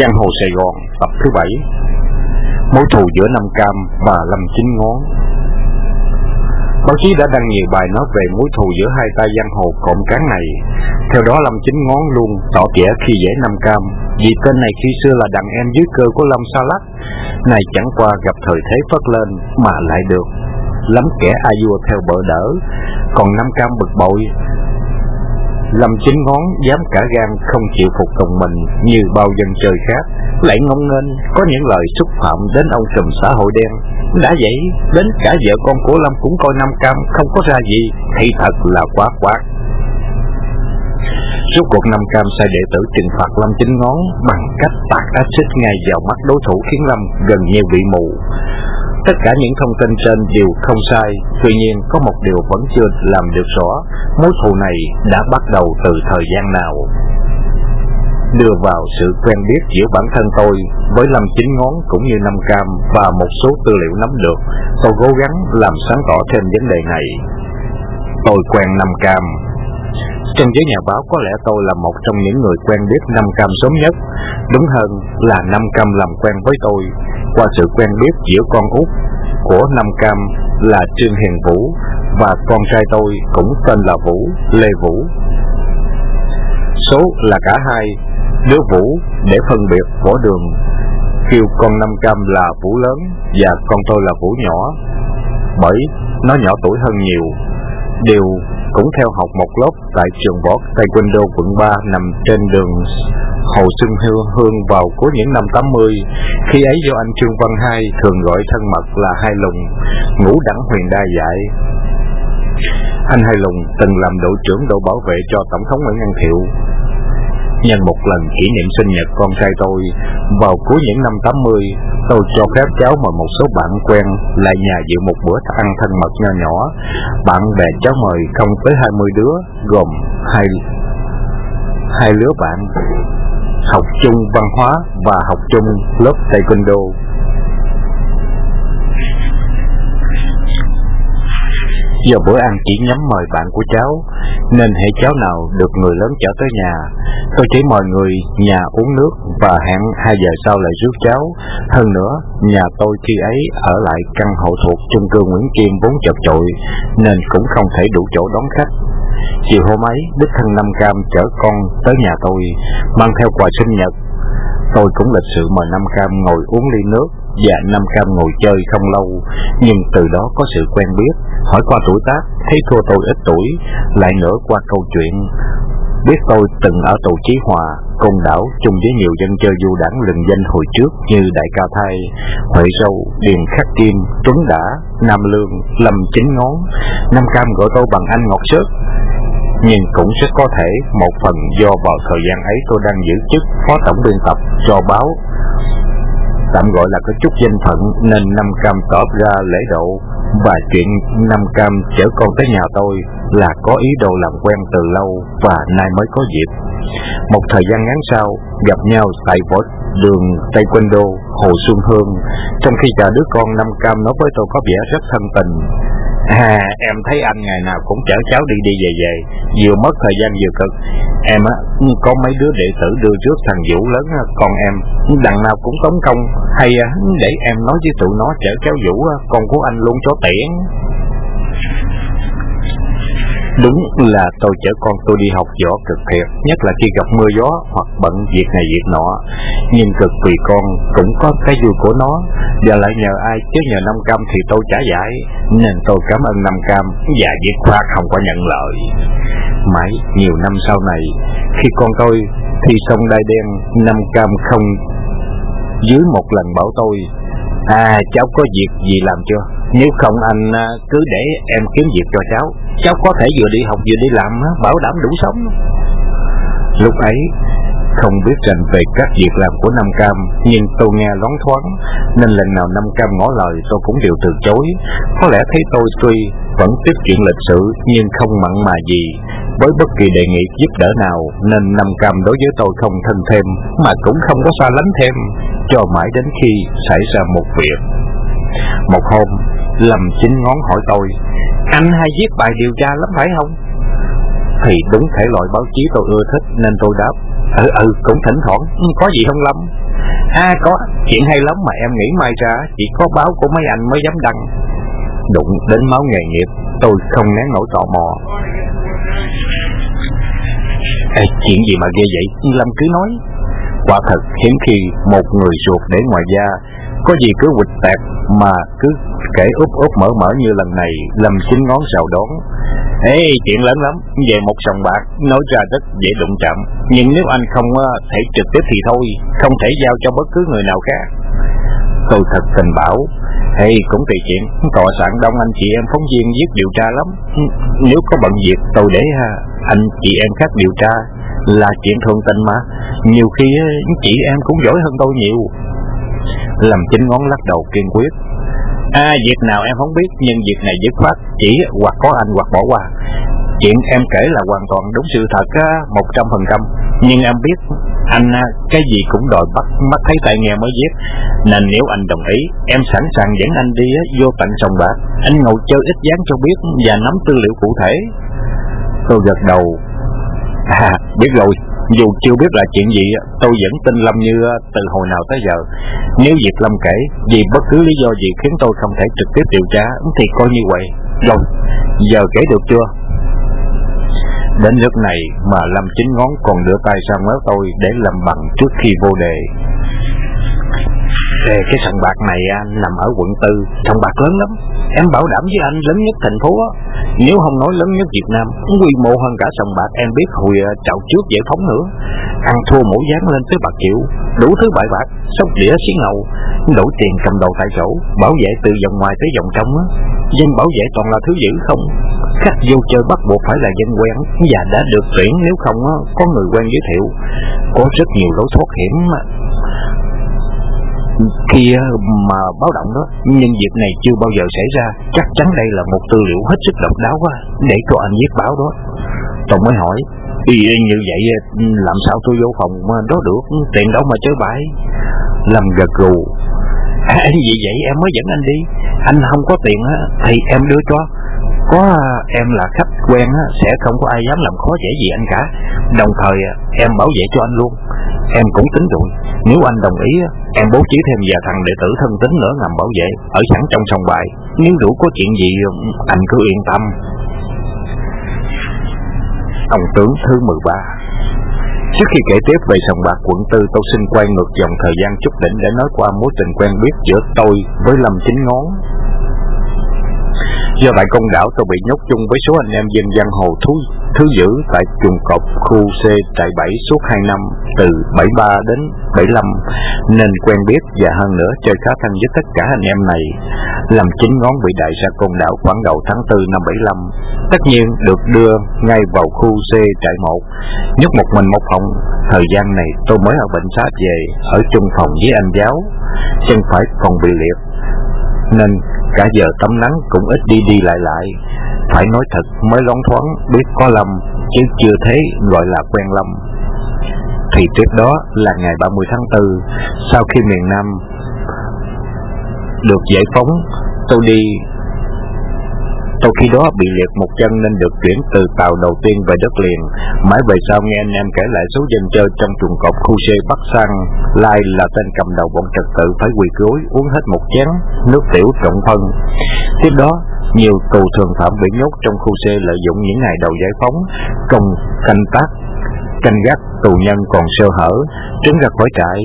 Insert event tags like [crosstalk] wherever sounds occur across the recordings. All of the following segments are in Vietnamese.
Giang hồ Sài Gòn tập thứ bảy Mối thù giữa Nam Cam và Lâm Chính Ngón Báo chí đã đăng nhiều bài nói về mối thù giữa hai tay giang hồ cộng cán này. Theo đó Lâm Chính Ngón luôn tỏ vẻ khi dễ Nam Cam, vì tên này khi xưa là đàn em dưới cơ của Lâm Sa Lắc. Này chẳng qua gặp thời thế phất lên mà lại được. Lắm kẻ ai vua theo bỡ đỡ, còn Nam Cam bực bội, Lâm chính ngón dám cả gan không chịu phục tùng mình như bao dân chơi khác, lại ngông nghênh có những lời xúc phạm đến ông trùm xã hội đen. Đã vậy, đến cả vợ con của Lâm cũng coi Nam Cam không có ra gì, thì thật là quá quá. Rốt cuộc Nam Cam sai đệ tử trừng phạt Lâm chính ngón bằng cách tạt axit ngay vào mắt đối thủ khiến Lâm gần như bị mù. Tất cả những thông tin trên đều không sai, tuy nhiên có một điều vẫn chưa làm được rõ, mối thù này đã bắt đầu từ thời gian nào. Đưa vào sự quen biết giữa bản thân tôi với năm chín Ngón cũng như Năm Cam và một số tư liệu nắm được, tôi cố gắng làm sáng tỏ thêm vấn đề này. Tôi quen Năm Cam, trong giới nhà báo có lẽ tôi là một trong những người quen biết Nam Cam sớm nhất. Đúng hơn là Nam Cam làm quen với tôi qua sự quen biết giữa con út của Nam Cam là Trương Hiền Vũ và con trai tôi cũng tên là Vũ, Lê Vũ. Số là cả hai, đứa Vũ để phân biệt võ đường, kêu con Nam Cam là Vũ lớn và con tôi là Vũ nhỏ, bởi nó nhỏ tuổi hơn nhiều. Đều cũng theo học một lớp tại trường võ Taekwondo quận 3 nằm trên đường Hồ Xuân Hương Hương vào cuối những năm 80. Khi ấy do anh Trương Văn Hai thường gọi thân mật là Hai Lùng, ngũ đẳng huyền đa dạy. Anh Hai Lùng từng làm đội trưởng đội bảo vệ cho Tổng thống Nguyễn Văn Thiệu. Nhân một lần kỷ niệm sinh nhật con trai tôi, vào cuối những năm 80, tôi cho phép cháu mời một số bạn quen lại nhà dự một bữa ăn thân mật nho nhỏ. Bạn bè cháu mời không tới 20 đứa, gồm hai hai lứa bạn học chung văn hóa và học chung lớp taekwondo. Do bữa ăn chỉ nhắm mời bạn của cháu, nên hệ cháu nào được người lớn chở tới nhà, tôi chỉ mời người nhà uống nước và hẹn hai giờ sau lại rước cháu. Hơn nữa, nhà tôi khi ấy ở lại căn hộ thuộc chung cư Nguyễn Kim vốn chật chội, nên cũng không thể đủ chỗ đón khách. Chiều hôm ấy, đích thân Nam Cam chở con tới nhà tôi, mang theo quà sinh nhật. Tôi cũng lịch sự mời Nam Cam ngồi uống ly nước và Năm Cam ngồi chơi không lâu, nhưng từ đó có sự quen biết, hỏi qua tuổi tác, thấy thua tôi ít tuổi, lại nữa qua câu chuyện. Biết tôi từng ở tù Chí Hòa, Côn Đảo chung với nhiều dân chơi du đảng lừng danh hồi trước như Đại Cao Thai, Huệ Sâu, Điền Khắc Kim, Tuấn Đã, Nam Lương, Lâm Chính Ngón. Năm Cam gọi tôi bằng anh Ngọc sớt, nhưng cũng sẽ có thể một phần do vào thời gian ấy tôi đang giữ chức phó tổng biên tập cho báo tạm gọi là có chút danh phận nên Nam Cam tỏ ra lễ độ và chuyện Nam Cam chở con tới nhà tôi là có ý đồ làm quen từ lâu và nay mới có dịp. Một thời gian ngắn sau, gặp nhau tại võ đường Taekwondo Hồ Xuân Hương, trong khi chờ đứa con Nam Cam nói với tôi có vẻ rất thân tình À, em thấy anh ngày nào cũng chở cháu đi đi về về, vừa mất thời gian vừa cực. Em á, có mấy đứa đệ tử đưa trước thằng Vũ lớn, còn em đằng nào cũng tống công, hay để em nói với tụi nó chở cháu Vũ, con của anh luôn cho tiện. Đúng là tôi chở con tôi đi học võ cực thiệt, nhất là khi gặp mưa gió hoặc bận việc này việc nọ. Nhưng cực vì con cũng có cái vui của nó, và lại nhờ ai chứ nhờ Năm Cam thì tôi trả giải, nên tôi cảm ơn Năm Cam và Việt Khoa không có nhận lời. Mãi nhiều năm sau này, khi con tôi thi xong đai đen, Năm Cam không dưới một lần bảo tôi À cháu có việc gì làm chưa nếu không anh à, cứ để em kiếm việc cho cháu Cháu có thể vừa đi học vừa đi làm à, Bảo đảm đủ sống Lúc ấy không biết rành về các việc làm của Nam Cam, nhưng tôi nghe loáng thoáng, nên lần nào Nam Cam ngỏ lời tôi cũng đều từ chối. Có lẽ thấy tôi tuy vẫn tiếp chuyện lịch sử nhưng không mặn mà gì với bất kỳ đề nghị giúp đỡ nào, nên Nam Cam đối với tôi không thân thêm, mà cũng không có xa lánh thêm, cho mãi đến khi xảy ra một việc. Một hôm, lầm chính ngón hỏi tôi, anh hay viết bài điều tra lắm phải không? Thì đúng thể loại báo chí tôi ưa thích nên tôi đáp, Ừ ừ cũng thỉnh thoảng, ừ, có gì không lắm À có, chuyện hay lắm mà em nghĩ mai ra chỉ có báo của mấy anh mới dám đăng. Đụng đến máu nghề nghiệp, tôi không nén nổi tò mò. Ê, chuyện gì mà ghê vậy? Lâm cứ nói. Quả thật hiếm khi một người ruột để ngoài da có gì cứ quịch tẹt mà cứ kể úp úp mở mở như lần này, làm chính ngón rào đón. Ê, chuyện lớn lắm, Về một sòng bạc, nói ra rất dễ đụng chạm. Nhưng nếu anh không ờ, thể trực tiếp thì thôi, Không thể giao cho bất cứ người nào khác. Tôi thật tình bảo hay cũng tùy chuyện, Tòa soạn đông anh chị em phóng viên viết điều tra lắm. Nếu có bận việc, tôi để ờ, anh chị em khác điều tra. Là chuyện thường tình mà, Nhiều khi ờ, chị em cũng giỏi hơn tôi nhiều. Làm chính ngón lắc đầu kiên quyết. À việc nào em không biết, Nhưng việc này dứt khoát, Chỉ hoặc có anh hoặc bỏ qua. Chuyện em kể là hoàn toàn đúng sự thật một trăm phần trăm. Nhưng em biết, Anh à, cái gì cũng đòi bắt mắt thấy tại nghe mới viết Nên nếu anh đồng ý, Em sẵn sàng dẫn anh đi vô tận sông bạc. Anh ngồi chơi ít dáng cho biết Và nắm tư liệu cụ thể. Tôi gật đầu. À biết rồi dù chưa biết là chuyện gì, tôi vẫn tin Lâm như ờ, từ hồi nào tới giờ. Nếu việc Lâm kể, vì bất cứ lý do gì khiến tôi không thể trực tiếp điều tra, thì coi như vậy. Rồi, giờ kể được chưa? Đến lúc này mà Lâm chính ngón còn đưa tay sang méo tôi để làm bằng trước khi vô đề. Ê, cái sòng bạc này à, nằm ở quận tư, sòng bạc lớn lắm. Em bảo đảm với anh lớn nhất thành phố. Nếu không nói lớn nhất Việt Nam, quy mô hơn cả sòng bạc em biết hồi ờ, à, chậu trước giải phóng nữa. Ăn thua mỗi dáng lên tới bạc triệu, đủ thứ bại bạc, sóc đĩa xí ngầu, đổ tiền cầm đầu tại chỗ, bảo vệ từ vòng ngoài tới vòng trong á. Dân bảo vệ toàn là thứ dữ không. Khách vô chơi bắt buộc phải là dân quen và đã được tuyển nếu không có người quen giới thiệu. Có rất nhiều lối thoát hiểm khi ờ, mà báo động đó nhưng việc này chưa bao giờ xảy ra. Chắc chắn đây là một tư liệu hết sức độc đáo quá để cho anh viết báo đó. Tôi mới hỏi y như vậy ờ, làm sao tôi vô phòng đó được? Tiền đâu mà chơi bãi làm gật gù à, vì vậy? Em mới dẫn anh đi. Anh không có tiền thì em đưa cho có em là khách quen sẽ không có ai dám làm khó dễ gì anh cả. Đồng thời à, em bảo vệ cho anh luôn. Em cũng tính rồi. Nếu anh đồng ý em bố trí thêm vài thằng đệ tử thân tín nữa ngầm bảo vệ ở sẵn trong sòng bài. Nếu đủ có chuyện gì à, anh cứ yên tâm. Ông tướng thứ 13 Trước khi kể tiếp về sòng bạc quận tư, tôi xin quay ngược dòng thời gian chút đỉnh để nói qua mối tình quen biết giữa tôi với Lâm Chính Ngón. Do tại công đảo tôi bị nhốt chung với số anh em dân giang hồ thú thứ giữ tại chuồng cọp khu C trại 7 suốt 2 năm, từ 73 đến 75 nên quen biết và hơn nữa chơi khá thân với tất cả anh em này. Làm chính ngón bị đại ra côn đảo khoảng đầu tháng 4 năm 75 tất nhiên được đưa ngay vào khu C trại 1 nhốt một mình một phòng. Thời gian này tôi mới ở bệnh xá về, ở chung phòng với anh giáo. Chân phải còn bị liệt nên cả giờ tắm nắng cũng ít đi đi lại lại. Phải nói thật mới loáng thoáng biết có Lâm, chứ chưa thấy gọi là quen Lâm. Thì tiếp đó là ngày 30 tháng 4, sau khi miền Nam được giải phóng, tôi đi sau khi đó bị liệt một chân nên được chuyển từ tàu đầu tiên về đất liền. Mãi về sau nghe anh em kể lại số dân chơi trong chuồng cọp khu C Bắc Sang, Lai là tên cầm đầu bọn trật tự phải quỳ gối uống hết một chén nước tiểu trọng phân. Tiếp đó, nhiều tù thường phạm bị nhốt trong khu C lợi dụng những ngày đầu giải phóng, công canh tác, canh gác tù nhân còn sơ hở, trứng ra khỏi trại,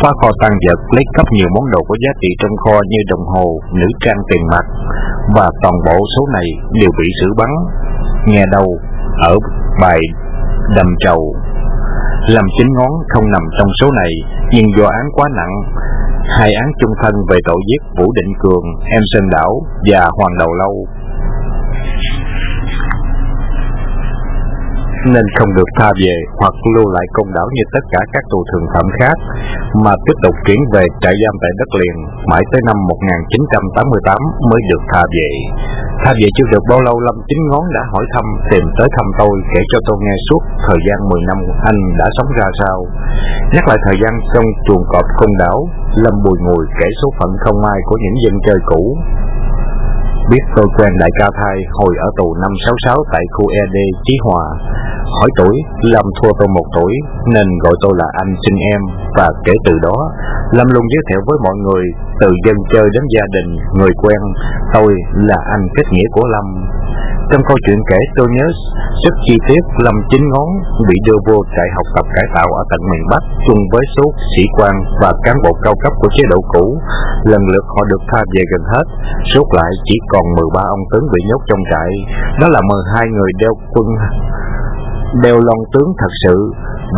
phá kho tăng vật lấy cắp nhiều món đồ có giá trị trong kho như đồng hồ, nữ trang tiền mặt và toàn bộ số này đều bị xử bắn. Nghe đâu ở bài đầm trầu làm chín ngón không nằm trong số này nhưng do án quá nặng hai án chung thân về tội giết Vũ Định Cường, em Sơn Đảo và Hoàng Đầu Lâu nên không được tha về hoặc lưu lại công đảo như tất cả các tù thường phạm khác, mà tiếp tục chuyển về trại giam tại đất liền mãi tới năm 1988 mới được tha về. Tha về chưa được bao lâu Lâm Chính Ngón đã hỏi thăm, tìm tới thăm tôi, kể cho tôi nghe suốt thời gian 10 năm anh đã sống ra sao. Nhắc lại thời gian trong chuồng cọp công đảo, Lâm bùi ngùi kể số phận không ai của những dân chơi cũ, biết tôi quen đại ca thai hồi ở tù năm 66 tại khu ED Chí Hòa. Hỏi tuổi, Lâm thua tôi một tuổi, nên gọi tôi là anh xin em, và kể từ đó, Lâm luôn giới thiệu với mọi người Từ dân chơi đến gia đình, người quen. Tôi là anh kết nghĩa của Lâm trong câu chuyện kể tôi nhớ rất chi tiết Lâm Chính Ngón bị đưa vô trại học tập cải tạo ở tận miền Bắc chung với số sĩ quan và cán bộ cao cấp của chế độ cũ. Lần lượt họ được tha về gần hết, suốt lại chỉ còn 13 ông tướng bị nhốt trong trại. Đó là 12 người đeo quân đeo lon tướng thật sự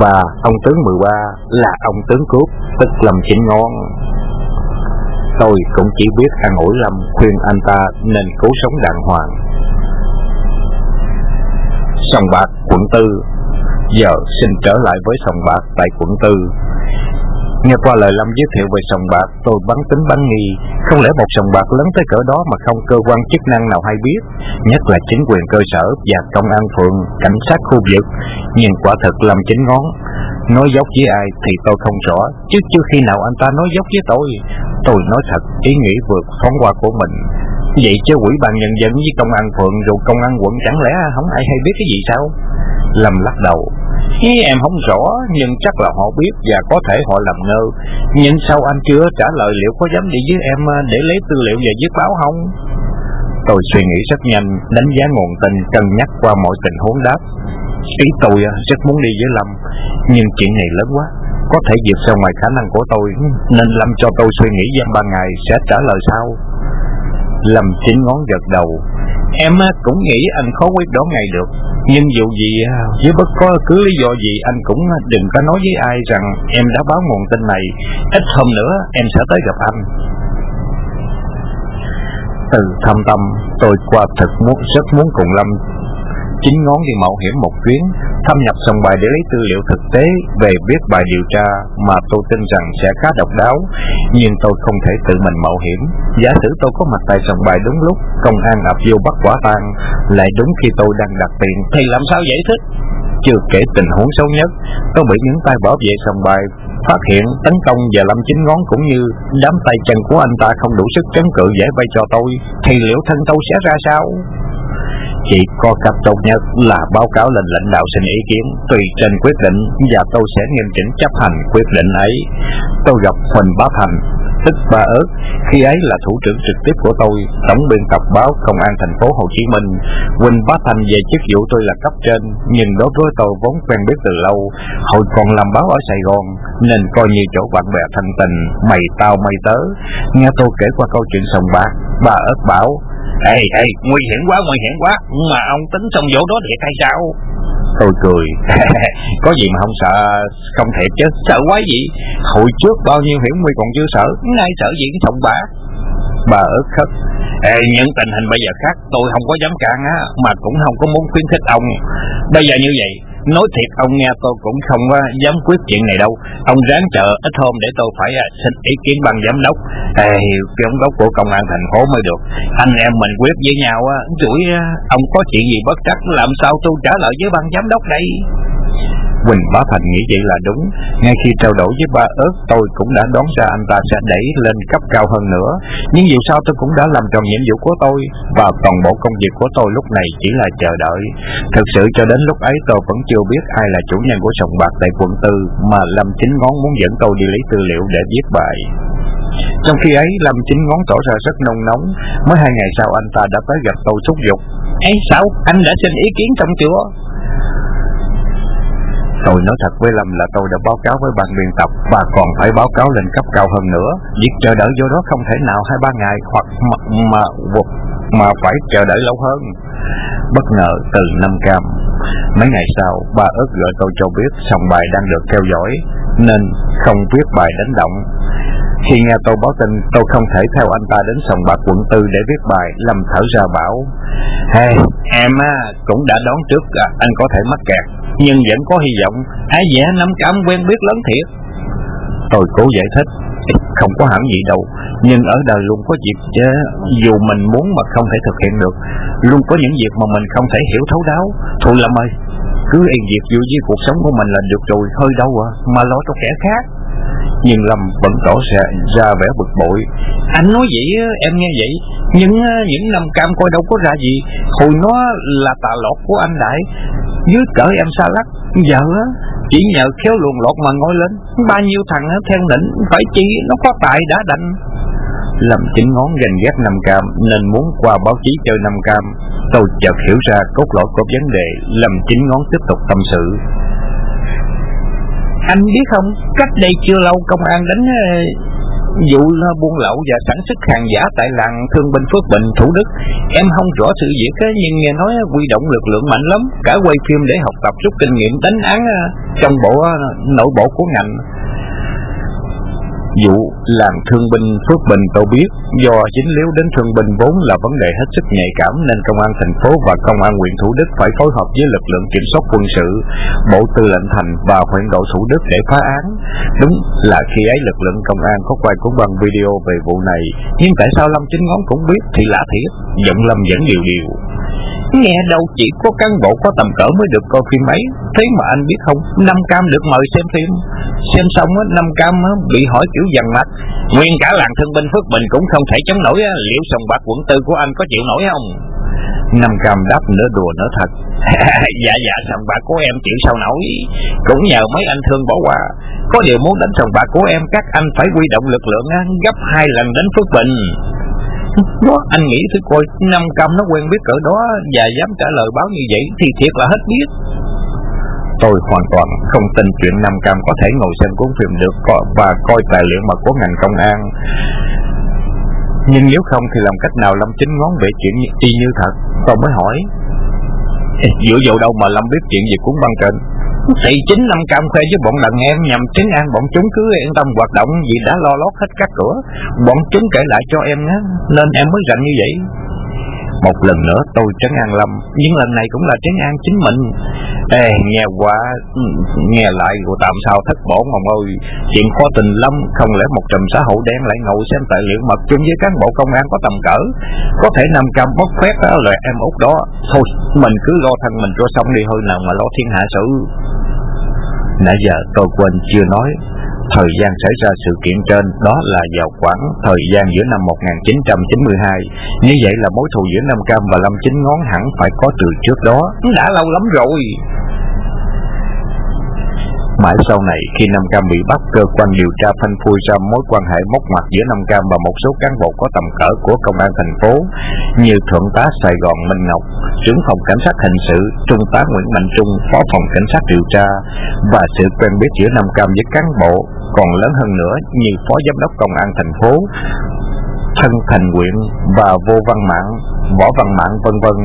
và ông tướng 13 là ông tướng cướp tức Lâm Chính Ngón. Tôi cũng chỉ biết an ủi Lâm khuyên anh ta nên cố sống đàng hoàng Sòng Bạc, quận Tư. Giờ xin trở lại với Sòng Bạc tại quận Tư. Nghe qua lời Lâm giới thiệu về sòng bạc, tôi bắn tính bắn nghi, không lẽ một sòng bạc lớn tới cỡ đó mà không cơ quan chức năng nào hay biết, nhất là chính quyền cơ sở và công an phường, cảnh sát khu vực. Nhưng quả thật Lâm chính ngón, nói dốc với ai thì tôi không rõ, chứ chưa khi nào anh ta nói dốc với tôi. Tôi nói thật, ý nghĩ vượt phóng qua của mình. Vậy chứ quỹ ban nhân dân với công an phường rồi công an quận chẳng lẽ không ai hay biết cái gì sao? Lâm lắc đầu. Ý em không rõ, nhưng chắc là họ biết và có thể họ làm ngơ. Nhưng sao anh chưa trả lời liệu có dám đi với em à, để lấy tư liệu về viết báo không? Tôi suy nghĩ rất nhanh, đánh giá nguồn tin, cân nhắc qua mọi tình huống đáp. Ý tôi à, rất muốn đi với Lâm, nhưng chuyện này lớn quá, có thể vượt ra ngoài khả năng của tôi, nên Lâm cho tôi suy nghĩ dăm ba ngày sẽ trả lời sau. Lâm chính ngón gật đầu. Em cũng nghĩ anh khó quyết đoán ngày được. Nhưng dù gì, với bất có cứ lý do gì anh cũng đừng có nói với ai rằng em đã báo nguồn tin này. Ít hôm nữa em sẽ tới gặp anh. Từ thâm tâm, tôi qua thật muốn rất muốn cùng Lâm chính ngón đi mạo hiểm một chuyến, thâm nhập sòng bài để lấy tư liệu thực tế về viết bài điều tra mà tôi tin rằng sẽ khá độc đáo, nhưng tôi không thể tự mình mạo hiểm. Giả sử tôi có mặt tại sòng bài đúng lúc, công an ập vô bắt quả tang, lại đúng khi tôi đang đặt tiền, thì làm sao giải thích? Chưa kể tình huống xấu nhất, tôi bị những tay bảo vệ sòng bài phát hiện tấn công và lâm chính ngón cũng như đám tay chân của anh ta không đủ sức chống cự giải vây cho tôi, thì liệu thân tôi sẽ ra sao? Chỉ có cách tốt nhất là báo cáo lên lãnh đạo xin ý kiến tùy trên quyết định và tôi sẽ nghiêm chỉnh chấp hành quyết định ấy. Tôi gặp Huỳnh Bá Thành, tức Ba ớt, khi ấy là thủ trưởng trực tiếp của tôi, tổng biên tập báo Công an thành phố Hồ Chí Minh. Huỳnh Bá Thành về chức vụ tôi là cấp trên, nhưng đối với tôi vốn quen biết từ lâu, hồi còn làm báo ở Sài Gòn, nên coi như chỗ bạn bè thân tình, mày tao mày tớ. Nghe tôi kể qua câu chuyện sòng bạc, bà ớt bảo, Ê, ê, nguy hiểm quá, nguy hiểm quá. Mà ông tính xong vụ đó thiệt hay sao? Tôi cười. [laughs] Có gì mà không sợ Không thiệt chứ, sợ quá gì? Hồi trước bao nhiêu hiểm nguy còn chưa sợ. Ngay sợ gì cái trọng bả Bà ớt khất. Ê, những tình hình bây giờ khác Tôi không có dám can á Mà cũng không có muốn khuyến khích ông. Bây giờ như vậy Nói thiệt ông nghe tôi cũng không uh, dám quyết chuyện này đâu. Ông ráng chờ ít hôm để tôi phải uh, xin ý kiến ban giám đốc. Ê, giám đốc của công an thành phố mới được. Anh em mình quyết với nhau uh, Rủi uh, ông có chuyện gì bất trắc Làm sao tôi trả lời với ban giám đốc đây? Quỳnh Bá Thành nghĩ vậy là đúng. Ngay khi trao đổi với ba ớt, tôi cũng đã đoán ra anh ta sẽ đẩy lên cấp cao hơn nữa. Nhưng dù sao tôi cũng đã làm tròn nhiệm vụ của tôi, và toàn bộ công việc của tôi lúc này chỉ là chờ đợi. Thực sự cho đến lúc ấy tôi vẫn chưa biết ai là chủ nhân của sòng bạc tại quận tư, mà Lâm Chính Ngón muốn dẫn tôi đi lấy tư liệu để viết bài. Trong khi ấy, Lâm Chính Ngón tỏ ra rất nông nóng. Mới hai ngày sau anh ta đã tới gặp tôi thúc giục. Ê sao, anh đã xin ý kiến trong chưa? Tôi nói thật với Lâm là tôi đã báo cáo với ban biên tập và còn phải báo cáo lên cấp cao hơn nữa. Việc chờ đợi vô đó không thể nào hai ba ngày hoặc mà mà, mà phải chờ đợi lâu hơn. Bất ngờ từ Năm Cam. Mấy ngày sau, ba ớt gọi tôi cho biết sòng bài đang được theo dõi, nên không viết bài đánh động. Khi nghe tôi báo tin, tôi không thể theo anh ta đến sòng bạc quận tư để viết bài, Lâm thở ra bảo. Hey, em á, cũng đã đoán trước à, anh có thể mắc kẹt, nhưng vẫn có hy vọng. Ai dễ nắm cảm quen biết lớn thiệt. Tôi cố giải thích, không có hẳn gì đâu, nhưng ở đời luôn có việc chứ, dù mình muốn mà không thể thực hiện được, luôn có những việc mà mình không thể hiểu thấu đáo. Thôi Lâm ơi, cứ yên việc vui với cuộc sống của mình là được rồi, hơi đâu à, mà lo cho kẻ khác. Nhưng Lâm vẫn tỏ ra, ra vẻ bực bội. Anh nói vậy em nghe vậy Nhưng những năm cam coi đâu có ra gì. Hồi nó là tà lọt của anh Đại Dưới cỡ em xa lắc. Giờ Chỉ nhờ khéo luồn lọt mà ngồi lên. Bao nhiêu thằng theo định Phải chi nó có tài đã đành. Lâm chính ngón gành ghét Nam Cam Nên muốn qua báo chí chơi Nam Cam. Tôi chợt hiểu ra cốt lõi của vấn đề. Lâm chính ngón tiếp tục tâm sự anh biết không Cách đây chưa lâu công an đánh ờ, vụ buôn lậu và sản xuất hàng giả tại làng Thương binh Phước Bình, Thủ Đức. Em không rõ sự việc nhưng nghe nói quy động lực lượng mạnh lắm, cả quay phim để học tập rút kinh nghiệm đánh án ờ, trong bộ ờ, nội bộ của ngành. Vụ làm thương binh Phước Bình tôi biết do dính líu đến thương binh vốn là vấn đề hết sức nhạy cảm nên công an thành phố và công an huyện Thủ Đức phải phối hợp với lực lượng kiểm soát quân sự, bộ tư lệnh thành và huyện đội Thủ Đức để phá án. Đúng là khi ấy lực lượng công an có quay cuốn băng video về vụ này, nhưng tại sao Lâm Chính Ngón cũng biết thì lạ thiệt, giận Lâm vẫn điều điều. Nghe đâu chỉ có cán bộ có tầm cỡ mới được coi phim ấy. Thế mà anh biết không Năm Cam được mời xem phim. Xem xong á, Năm Cam á, bị hỏi kiểu dằn mặt. Nguyên cả làng thân binh Phước Bình cũng không thể chống nổi á. Liệu sòng bạc quận tư của anh có chịu nổi không? Năm Cam đáp nửa đùa nửa thật. [laughs] Dạ dạ sòng bạc của em chịu sao nổi. Cũng nhờ mấy anh thương bỏ qua. Có điều muốn đánh sòng bạc của em Các anh phải quy động lực lượng á, gấp hai lần đến Phước Bình đó anh nghĩ thử coi năm cầm nó quen biết cỡ đó và dám trả lời báo như vậy thì thiệt là hết biết tôi hoàn toàn không tin chuyện Nam Cam có thể ngồi xem cuốn phim được và coi tài liệu mật của ngành công an. Nhưng nếu không thì làm cách nào Lâm chính ngón về chuyện y như thật? Tôi mới hỏi. Dựa vào đâu mà Lâm biết chuyện về cuốn băng trên? Thì chính năm cam khoe với bọn đàn em nhằm trấn an bọn chúng cứ yên tâm hoạt động vì đã lo lót hết các cửa. Bọn chúng kể lại cho em á, nên em mới rành như vậy. Một lần nữa tôi trấn an Lâm Nhưng lần này cũng là trấn an chính mình Ê nghe quá Nghe lại của tạm sao thất bổ ông ơi Chuyện khó tình lâm Không lẽ một trùm xã hội đen lại ngồi xem tài liệu mật chung với cán bộ công an có tầm cỡ Có thể nằm cam bóc phép đó là em út đó Thôi mình cứ lo thân mình cho xong đi hơi nào mà lo thiên hạ sự Nãy giờ tôi quên chưa nói, Thời gian xảy ra sự kiện trên đó là vào khoảng thời gian giữa năm 1992. Như vậy là mối thù giữa Nam Cam và Lâm Chính Ngón hẳn phải có từ trước đó. Đã lâu lắm rồi. Mãi sau này, khi Nam Cam bị bắt, cơ quan điều tra phanh phui ra mối quan hệ móc ngoặt giữa Nam Cam và một số cán bộ có tầm cỡ của công an thành phố, như Thượng tá Sài Gòn Minh Ngọc, trưởng phòng cảnh sát hình sự, Trung tá Nguyễn Mạnh Trung, phó phòng cảnh sát điều tra, và sự quen biết giữa Nam Cam với cán bộ còn lớn hơn nữa như phó giám đốc công an thành phố, thân thành quyện và vô văn mạng, võ văn mạng vân vân.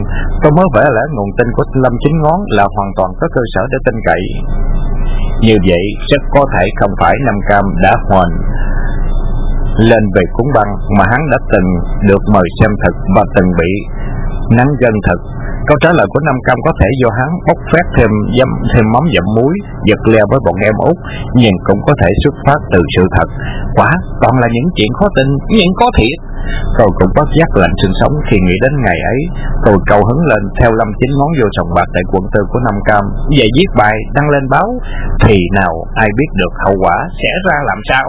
Tôi mới vẽ lẽ nguồn tin của Lâm Chính Ngón là hoàn toàn có cơ sở để tin cậy. Như vậy, rất có thể không phải Nam Cam đã hoàn lên về cúng băng mà hắn đã từng được mời xem thật và từng bị nắng gân thật. Câu trả lời của Nam Cam có thể do hắn bốc phét thêm dâm thêm mắm dặm muối, giật leo với bọn em út, nhưng cũng có thể xuất phát từ sự thật. Quả, toàn là những chuyện khó tin, những có thiệt. Tôi cũng bất giác lạnh sinh sống khi nghĩ đến ngày ấy. Tôi cầu hứng lên theo lâm chính ngón vô sòng bạc tại quận tư của Nam Cam, về viết bài đăng lên báo, thì nào ai biết được hậu quả sẽ ra làm sao?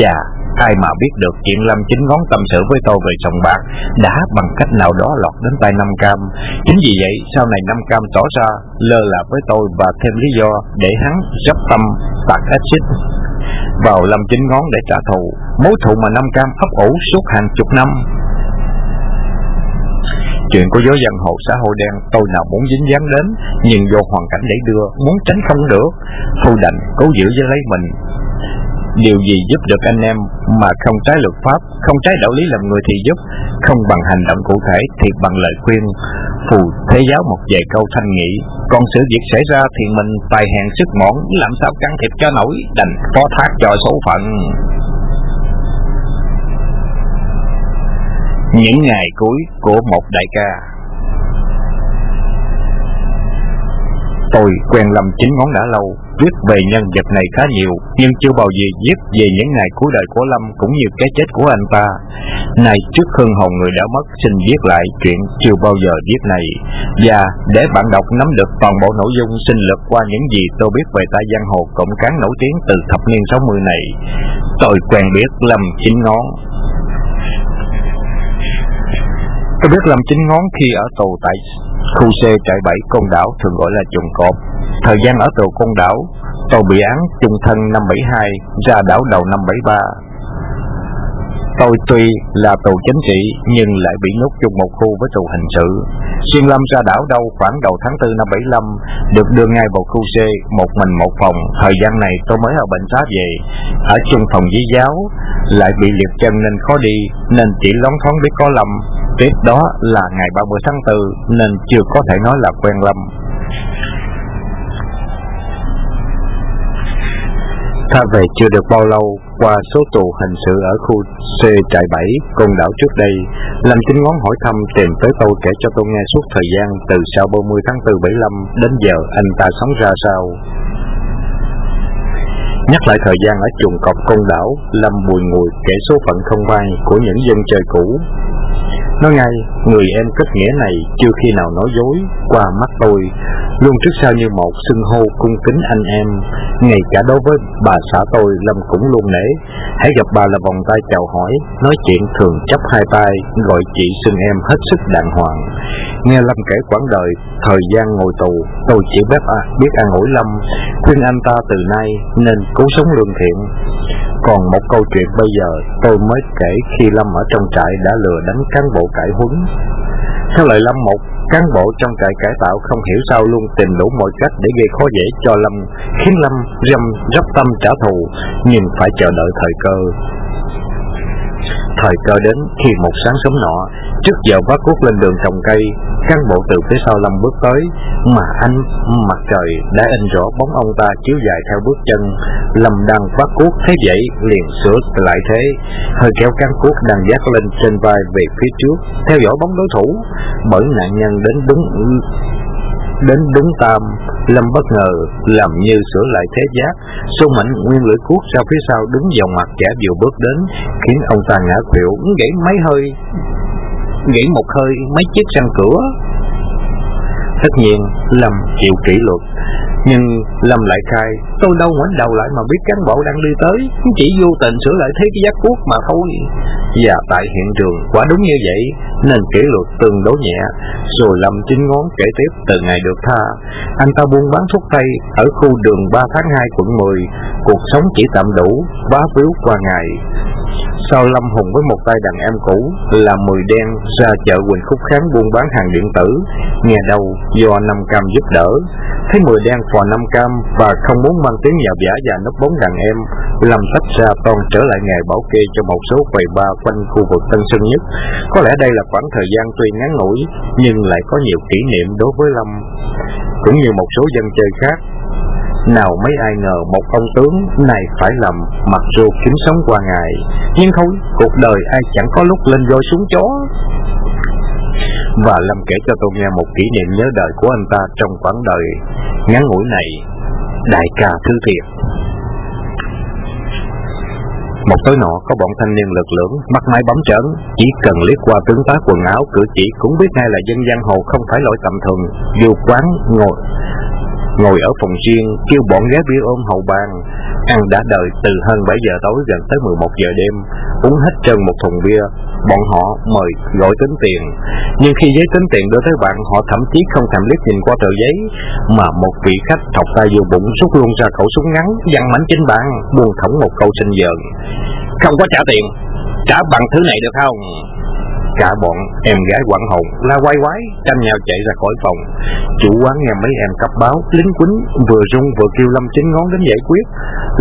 Dạ, Ai mà biết được chuyện Lâm chính ngón tâm sự với tôi về chồng bạc đã bằng cách nào đó lọt đến tay Nam Cam. Chính vì vậy, sau này Nam Cam tỏ ra lơ là với tôi và thêm lý do để hắn dốc tâm tạc axit vào Lâm chính ngón để trả thù. Mối thù mà Nam Cam ấp ủ suốt hàng chục năm. Chuyện của giới dân hộ xã hội đen tôi nào muốn dính dáng đến Nhưng do hoàn cảnh để đưa Muốn tránh không được Thu đành cố giữ với lấy mình Điều gì giúp được anh em mà không trái luật pháp, không trái đạo lý làm người thì giúp, không bằng hành động cụ thể thì bằng lời khuyên. Phù thế giáo một vài câu thanh nghị, còn sự việc xảy ra thì mình tài hẹn sức mỏn, làm sao can thiệp cho nổi, đành phó thác cho số phận. Những ngày cuối của một đại ca Tôi quen Lâm Chính Ngón đã lâu, viết về nhân vật này khá nhiều, nhưng chưa bao giờ viết về những ngày cuối đời của Lâm cũng như cái chết của anh ta. Này trước hơn hồng người đã mất, xin viết lại chuyện chưa bao giờ viết này. Và để bạn đọc nắm được toàn bộ nội dung xin lược qua những gì tôi biết về ta giang hồ cộng cán nổi tiếng từ thập niên 60 này. Tôi quen biết Lâm Chính Ngón. Tôi biết Lâm Chính Ngón khi ở tù tại Khu C trại bảy Côn Đảo thường gọi là Trùng Cột. Thời gian ở tù côn đảo, tôi bị án chung thân năm 72, ra đảo đầu năm 73. Tôi tuy là tù chính trị nhưng lại bị nhốt chung một khu với tù hình sự. Xuyên Lâm ra đảo đâu khoảng đầu tháng 4 năm 75, được đưa ngay vào khu C, một mình một phòng. Thời gian này tôi mới ở bệnh xá về, ở chung phòng với giáo, lại bị liệt chân nên khó đi, nên chỉ lóng thoáng biết có Lâm. Tết đó là ngày 30 tháng 4 nên chưa có thể nói là quen Lâm. Tha về chưa được bao lâu, qua số tù hình sự ở khu C trại 7, côn đảo trước đây, Lâm Chính Ngón hỏi thăm tìm tới tôi kể cho tôi nghe suốt thời gian từ sau 30 tháng 4 75 đến giờ anh ta sống ra sao. Nhắc lại thời gian ở chuồng cọp côn đảo, Lâm bùi ngùi kể số phận không vai của những dân chơi cũ. Nói ngay, người em kết nghĩa này chưa khi nào nói dối, qua mắt tôi, luôn trước sau như một xưng hô cung kính anh em. Ngay cả đối với bà xã tôi, Lâm cũng luôn nể. Hãy gặp bà là vòng tay chào hỏi, nói chuyện thường chấp hai tay, gọi chị xưng em hết sức đàng hoàng. Nghe Lâm kể quãng đời, thời gian ngồi tù, tôi chỉ biết, à, biết an ủi Lâm, khuyên anh ta từ nay nên cố sống lương thiện. Còn một câu chuyện bây giờ tôi mới kể khi Lâm ở trong trại đã lừa đánh cán bộ cải huấn. Theo lời Lâm một cán bộ trong trại cải tạo không hiểu sao luôn tìm đủ mọi cách để gây khó dễ cho Lâm, khiến Lâm dâm dốc tâm trả thù, nhưng phải chờ đợi thời cơ. Thời cơ đến khi một sáng sớm nọ, trước giờ vác cuốc lên đường trồng cây, cán bộ từ phía sau Lâm bước tới, mà anh mặt trời đã in rõ bóng ông ta chiếu dài theo bước chân. Lâm đang vác cuốc thấy vậy liền sửa lại thế, hơi kéo cán cuốc đang dắt lên trên vai về phía trước, theo dõi bóng đối thủ, bởi nạn nhân đến đúng đến đúng tam lâm bất ngờ làm như sửa lại thế giác số mạnh nguyên lưỡi cuốc ra phía sau đứng vào mặt kẻ vừa bước đến, khiến ông ta ngã khuỵu gãy mấy hơi, gãy một hơi, mấy chiếc răng cửa tất nhiên, lâm chịu kỷ luật. Nhưng Lâm lại khai, Tôi đâu ngoảnh đầu lại mà biết cán bộ đang đi tới Chỉ vô tình sửa lại thế cái giác cuốc mà thôi. Và tại hiện trường, quả đúng như vậy, Nên kỷ luật tương đối nhẹ. Rồi Lâm chính ngón kể tiếp từ ngày được tha. Anh ta buôn bán thuốc tây Ở khu đường 3 tháng 2 quận 10 Cuộc sống chỉ tạm đủ Vá phiếu qua ngày sau Lâm Hùng với một tay đàn em cũ là Mười Đen ra chợ Quỳnh Khúc Kháng buôn bán hàng điện tử, nghe đầu do Nam Cam giúp đỡ. Thấy Mười Đen phò Nam Cam và không muốn mang tiếng nhà giả và nấp bóng đàn em, Lâm tách ra toàn trở lại nghề bảo kê cho một số quầy bar quanh khu vực Tân Sơn Nhất. Có lẽ đây là khoảng thời gian tuy ngắn ngủi, nhưng lại có nhiều kỷ niệm đối với Lâm. Cũng như một số dân chơi khác, nào mấy ai ngờ một ông tướng này phải làm mặc dù kiếm sống qua ngày Nhưng thôi, cuộc đời ai chẳng có lúc lên voi xuống chó. Và Lâm kể cho tôi nghe một kỷ niệm nhớ đời của anh ta trong quãng đời ngắn ngủi này. Đại ca Thư Thiệt. Một tối nọ có bọn thanh niên lực lưỡng, mắt máy bấm trấn, chỉ cần liếc qua tướng tá quần áo, cử chỉ cũng biết ngay là dân giang hồ không phải loại tầm thường, dù quán ngồi ngồi ở phòng riêng, kêu bọn gái bia ôm hậu bàn, ăn đã đợi từ hơn 7 giờ tối gần tới 11 giờ đêm, uống hết trơn một thùng bia. Bọn họ mời gọi tính tiền. Nhưng khi giấy tính tiền đưa tới bạn, họ thậm chí không thèm liếc nhìn qua tờ giấy, mà một vị khách thọc tay vô bụng rút luôn ra khẩu súng ngắn văng mảnh trên bàn, buông thõng một câu sinh dờn không có trả tiền. Trả bằng thứ này được không? Cả bọn em gái quảng hồn la quay quái tranh nhau chạy ra khỏi phòng. Chủ quán nghe mấy em cấp báo, lính quýnh vừa rung vừa kêu Lâm Chính ngón đến giải quyết.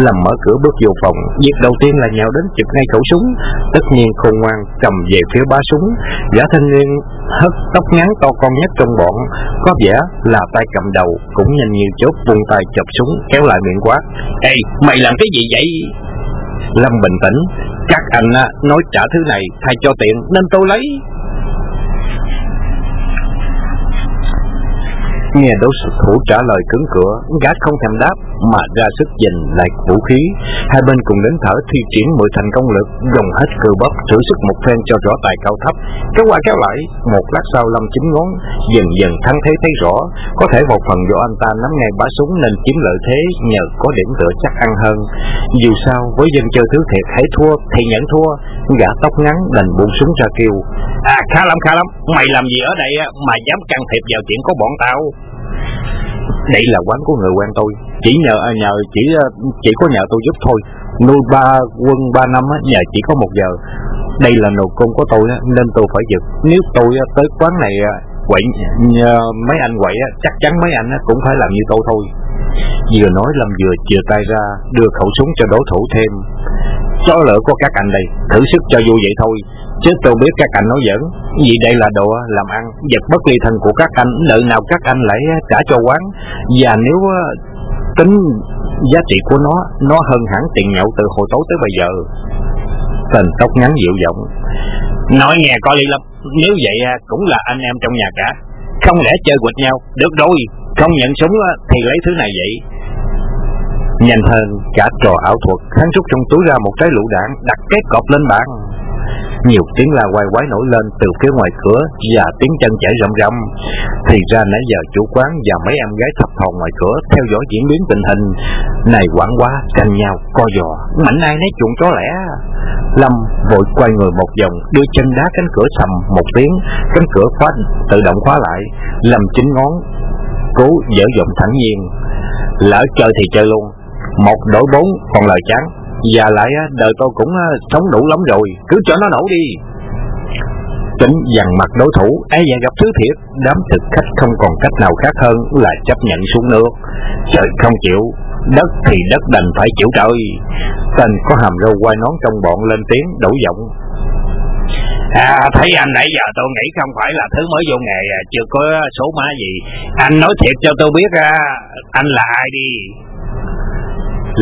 Lâm mở cửa bước vô phòng, việc đầu tiên là nhào đến chụp ngay khẩu súng. Tất nhiên khôn ngoan cầm về phía ba súng. Giả thanh niên hất tóc ngắn to con nhất trong bọn, có vẻ là tay cầm đầu cũng nhanh như chốt vung tay chụp súng kéo lại miệng quát. Ê, mày làm cái gì vậy? Lâm bình tĩnh, các anh à, nói trả thứ này thay cho tiện nên tôi lấy. Nghe đối thủ trả lời cứng cửa, gã không thèm đáp mà ra sức giành lại vũ khí. Hai bên cùng đến thở thi triển mười thành công lực, dùng hết cơ bắp thử sức một phen cho rõ tài cao thấp. Kéo qua kéo lại, một lát sau Lâm chính ngón dần dần thắng thế thấy rõ, có thể một phần do anh ta nắm ngay bá súng nên chiếm lợi thế nhờ có điểm tựa chắc ăn hơn. Dù sao với dân chơi thứ thiệt hãy thua thì nhận thua, gã tóc ngắn đành buông súng ra kêu. À khá lắm khá lắm, mày làm gì ở đây mà dám can thiệp vào chuyện của bọn tao? đây là quán của người quen tôi chỉ nhờ à, nhờ chỉ ờ, chỉ có nhờ tôi giúp thôi. Nuôi ba quân ba năm á nhờ chỉ có một giờ. Đây là nồi cơm của tôi nên tôi phải giật nếu tôi ờ, tới quán này ờ, quậy mấy anh quậy chắc chắn mấy anh cũng phải làm như tôi thôi. Vừa nói lâm vừa chìa tay ra, đưa khẩu súng cho đối thủ thêm. Chó lỡ có các anh đây, thử sức cho vui vậy thôi. Chứ tôi biết các anh nói giỡn. Vì đây là đồ làm ăn, vật bất ly thân của các anh. Nợ nào các anh lại trả cho quán. Và nếu tính giá trị của nó nó hơn hẳn tiền nhậu từ hồi tối tới bây giờ. Tần tóc ngắn dịu giọng, nói nghe có lý lắm, nếu vậy à, cũng là anh em trong nhà cả. Không lẽ chơi quịch nhau? Được rồi, không nhận súng à, thì lấy thứ này vậy. Nhanh hơn, cả trò ảo thuật, hắn rút trong túi ra một trái lựu đạn, đặt cái cọp lên bàn nhiều tiếng la quay quái nổi lên từ phía ngoài cửa và tiếng chân chạy rầm rầm. Thì ra nãy giờ chủ quán và mấy em gái thập thò ngoài cửa theo dõi diễn biến tình hình. Này quảng quá, canh nhau, co giò, mạnh ai nấy chuộng chó lẻ. Lâm vội quay người một vòng, đưa chân đá cánh cửa sầm một tiếng, cánh cửa khóa tự động khóa lại. Lâm chính ngón, cố dở giọng thẳng nhiên. Lỡ chơi thì chơi luôn, một đổi bốn còn lời chán và lại đời tôi cũng sống đủ lắm rồi. Cứ cho nó nổ đi. Tính dằn mặt đối thủ e Ai dạ gặp thứ thiệt. Đám thực khách không còn cách nào khác hơn Là chấp nhận xuống nước. Trời không chịu Đất thì đất đành phải chịu trời. Tên có hàm râu quai nón trong bọn lên tiếng đổ giọng. À, thấy anh nãy giờ tôi nghĩ không phải là thứ mới vô nghề à, chưa có số má gì. Anh nói thiệt cho tôi biết ra, anh là ai đi.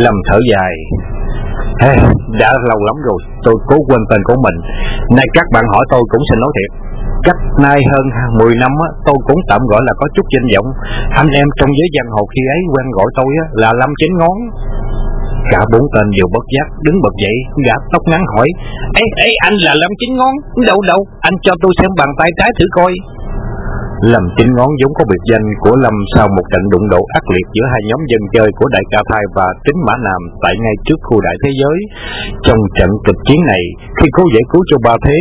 Lâm thở dài, Hey, đã lâu lắm rồi, tôi cố quên tên của mình. Nay các bạn hỏi tôi cũng xin nói thiệt. Cách nay hơn 10 năm á, tôi cũng tạm gọi là có chút danh vọng. Anh em trong giới giang hồ khi ấy quen gọi tôi á, là Lâm Chính Ngón. Cả bốn tên đều bất giác đứng bật dậy, gã tóc ngắn hỏi: "Ê, ê, anh là Lâm Chính Ngón? Đâu đâu, anh cho tôi xem bàn tay trái thử coi." Lâm Chính Ngón giống có biệt danh của Lâm sau một trận đụng độ ác liệt giữa hai nhóm dân chơi của Đại Ca Thai và Tính Mã Nam tại ngay trước khu đại thế giới. Trong trận kịch chiến này, khi cố giải cứu cho ba thế,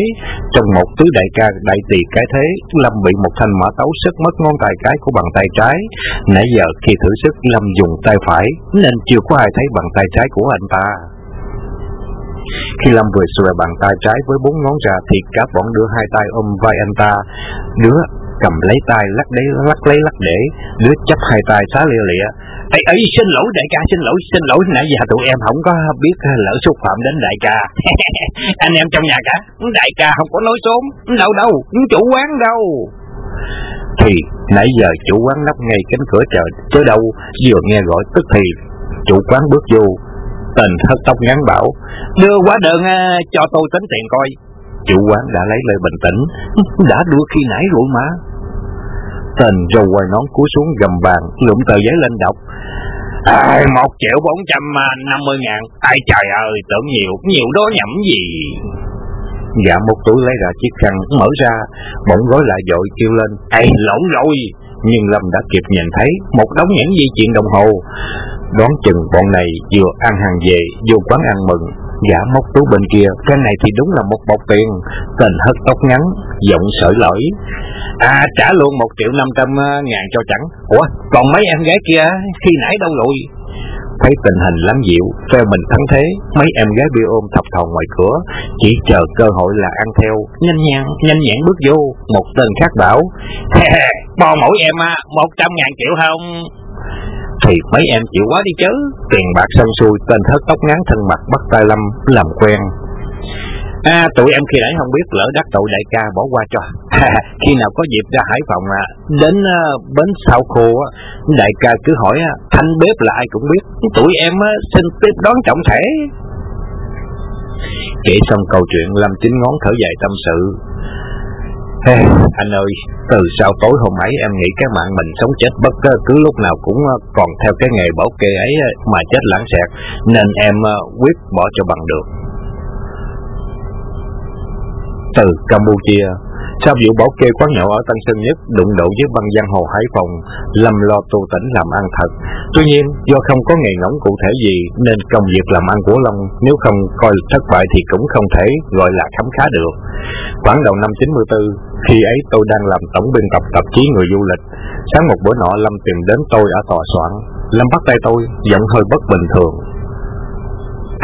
trong một tứ đại ca đại tỳ cái thế, Lâm bị một thanh mã tấu sức mất ngón tay cái của bàn tay trái. Nãy giờ khi thử sức Lâm dùng tay phải, nên chưa có ai thấy bàn tay trái của anh ta. Khi Lâm vừa xòe bàn tay trái với bốn ngón ra thì cả bọn đưa hai tay ôm vai anh ta. Đứa cầm lấy tay lắc đấy lắc lấy lắc để đứa chấp hai tay xá lia lịa. Ấy ấy xin lỗi đại ca xin lỗi xin lỗi. Nãy giờ tụi em không có biết lỡ xúc phạm đến đại ca. [laughs] Anh em trong nhà cả đại ca không có nói sớm. Đâu đâu chủ quán đâu. Thì nãy giờ chủ quán nắp ngay cánh cửa chờ chứ đâu vừa nghe gọi tức thì chủ quán bước vô tên hất tóc ngắn bảo đưa quá đơn cho tôi tính tiền coi chủ quán đã lấy lời bình tĩnh [laughs] đã đưa khi nãy rồi mà Tên râu quay nón cúi xuống gầm bàn, lụm tờ giấy lên đọc. À, một triệu bốn trăm à, năm mươi ngàn. Ai trời ơi, tưởng nhiều, nhiều đó nhẩm gì. Gã một túi lấy ra chiếc khăn, mở ra, bỗng gói lại dội kêu lên. Ê, lộn rồi. Nhưng Lâm đã kịp nhìn thấy một đống nhẫn di chuyện đồng hồ. Đoán chừng bọn này vừa ăn hàng về, vô quán ăn mừng, Gã móc túi bên kia, cái này thì đúng là một bọc tiền. Tên hất tóc ngắn, giọng sợi lỗi. À, trả luôn một triệu năm trăm ờ, ngàn cho chẳng. Ủa, còn mấy em gái kia khi nãy đâu rồi? Thấy tình hình lắm dịu, phe mình thắng thế, mấy em gái bị ôm thập thò ngoài cửa, chỉ chờ cơ hội là ăn theo, nhanh nhẹn, nhanh nhẹn bước vô, một tên khác bảo, [laughs] bo mỗi em à, một trăm ngàn triệu không? Thì mấy em chịu quá đi chứ. Tiền bạc xong xuôi tên thất tóc ngắn thân mặt bắt tay lâm làm quen. À tụi em khi nãy không biết lỡ đắc tội đại ca bỏ qua cho. [laughs] Khi nào có dịp ra Hải Phòng à Đến à, bến sau khô á Đại ca cứ hỏi à, thanh bếp là ai cũng biết Tụi em uh, xin tiếp đón trọng thể. Kể xong câu chuyện Lâm chính ngón thở dài tâm sự. Hey, anh ơi, từ sau tối hôm ấy em nghĩ cái mạng mình sống chết bất cứ lúc nào cũng ờ, còn theo cái nghề bảo kê ấy ờ, mà chết lãng xẹt, nên em ờ, quyết bỏ cho bằng được. Từ Campuchia, sau vụ bảo kê quán nhậu ở Tân Sơn Nhất đụng độ với băng giang hồ Hải Phòng, Lâm lo tu tỉnh làm ăn thật. Tuy nhiên, do không có nghề ngỗng cụ thể gì nên công việc làm ăn của Long nếu không coi thất bại thì cũng không thể gọi là khám khá được. Khoảng đầu năm 94, khi ấy tôi đang làm tổng biên tập tạp chí người du lịch. Sáng một bữa nọ Lâm tìm đến tôi ở tòa soạn. Lâm bắt tay tôi, giọng hơi bất bình thường.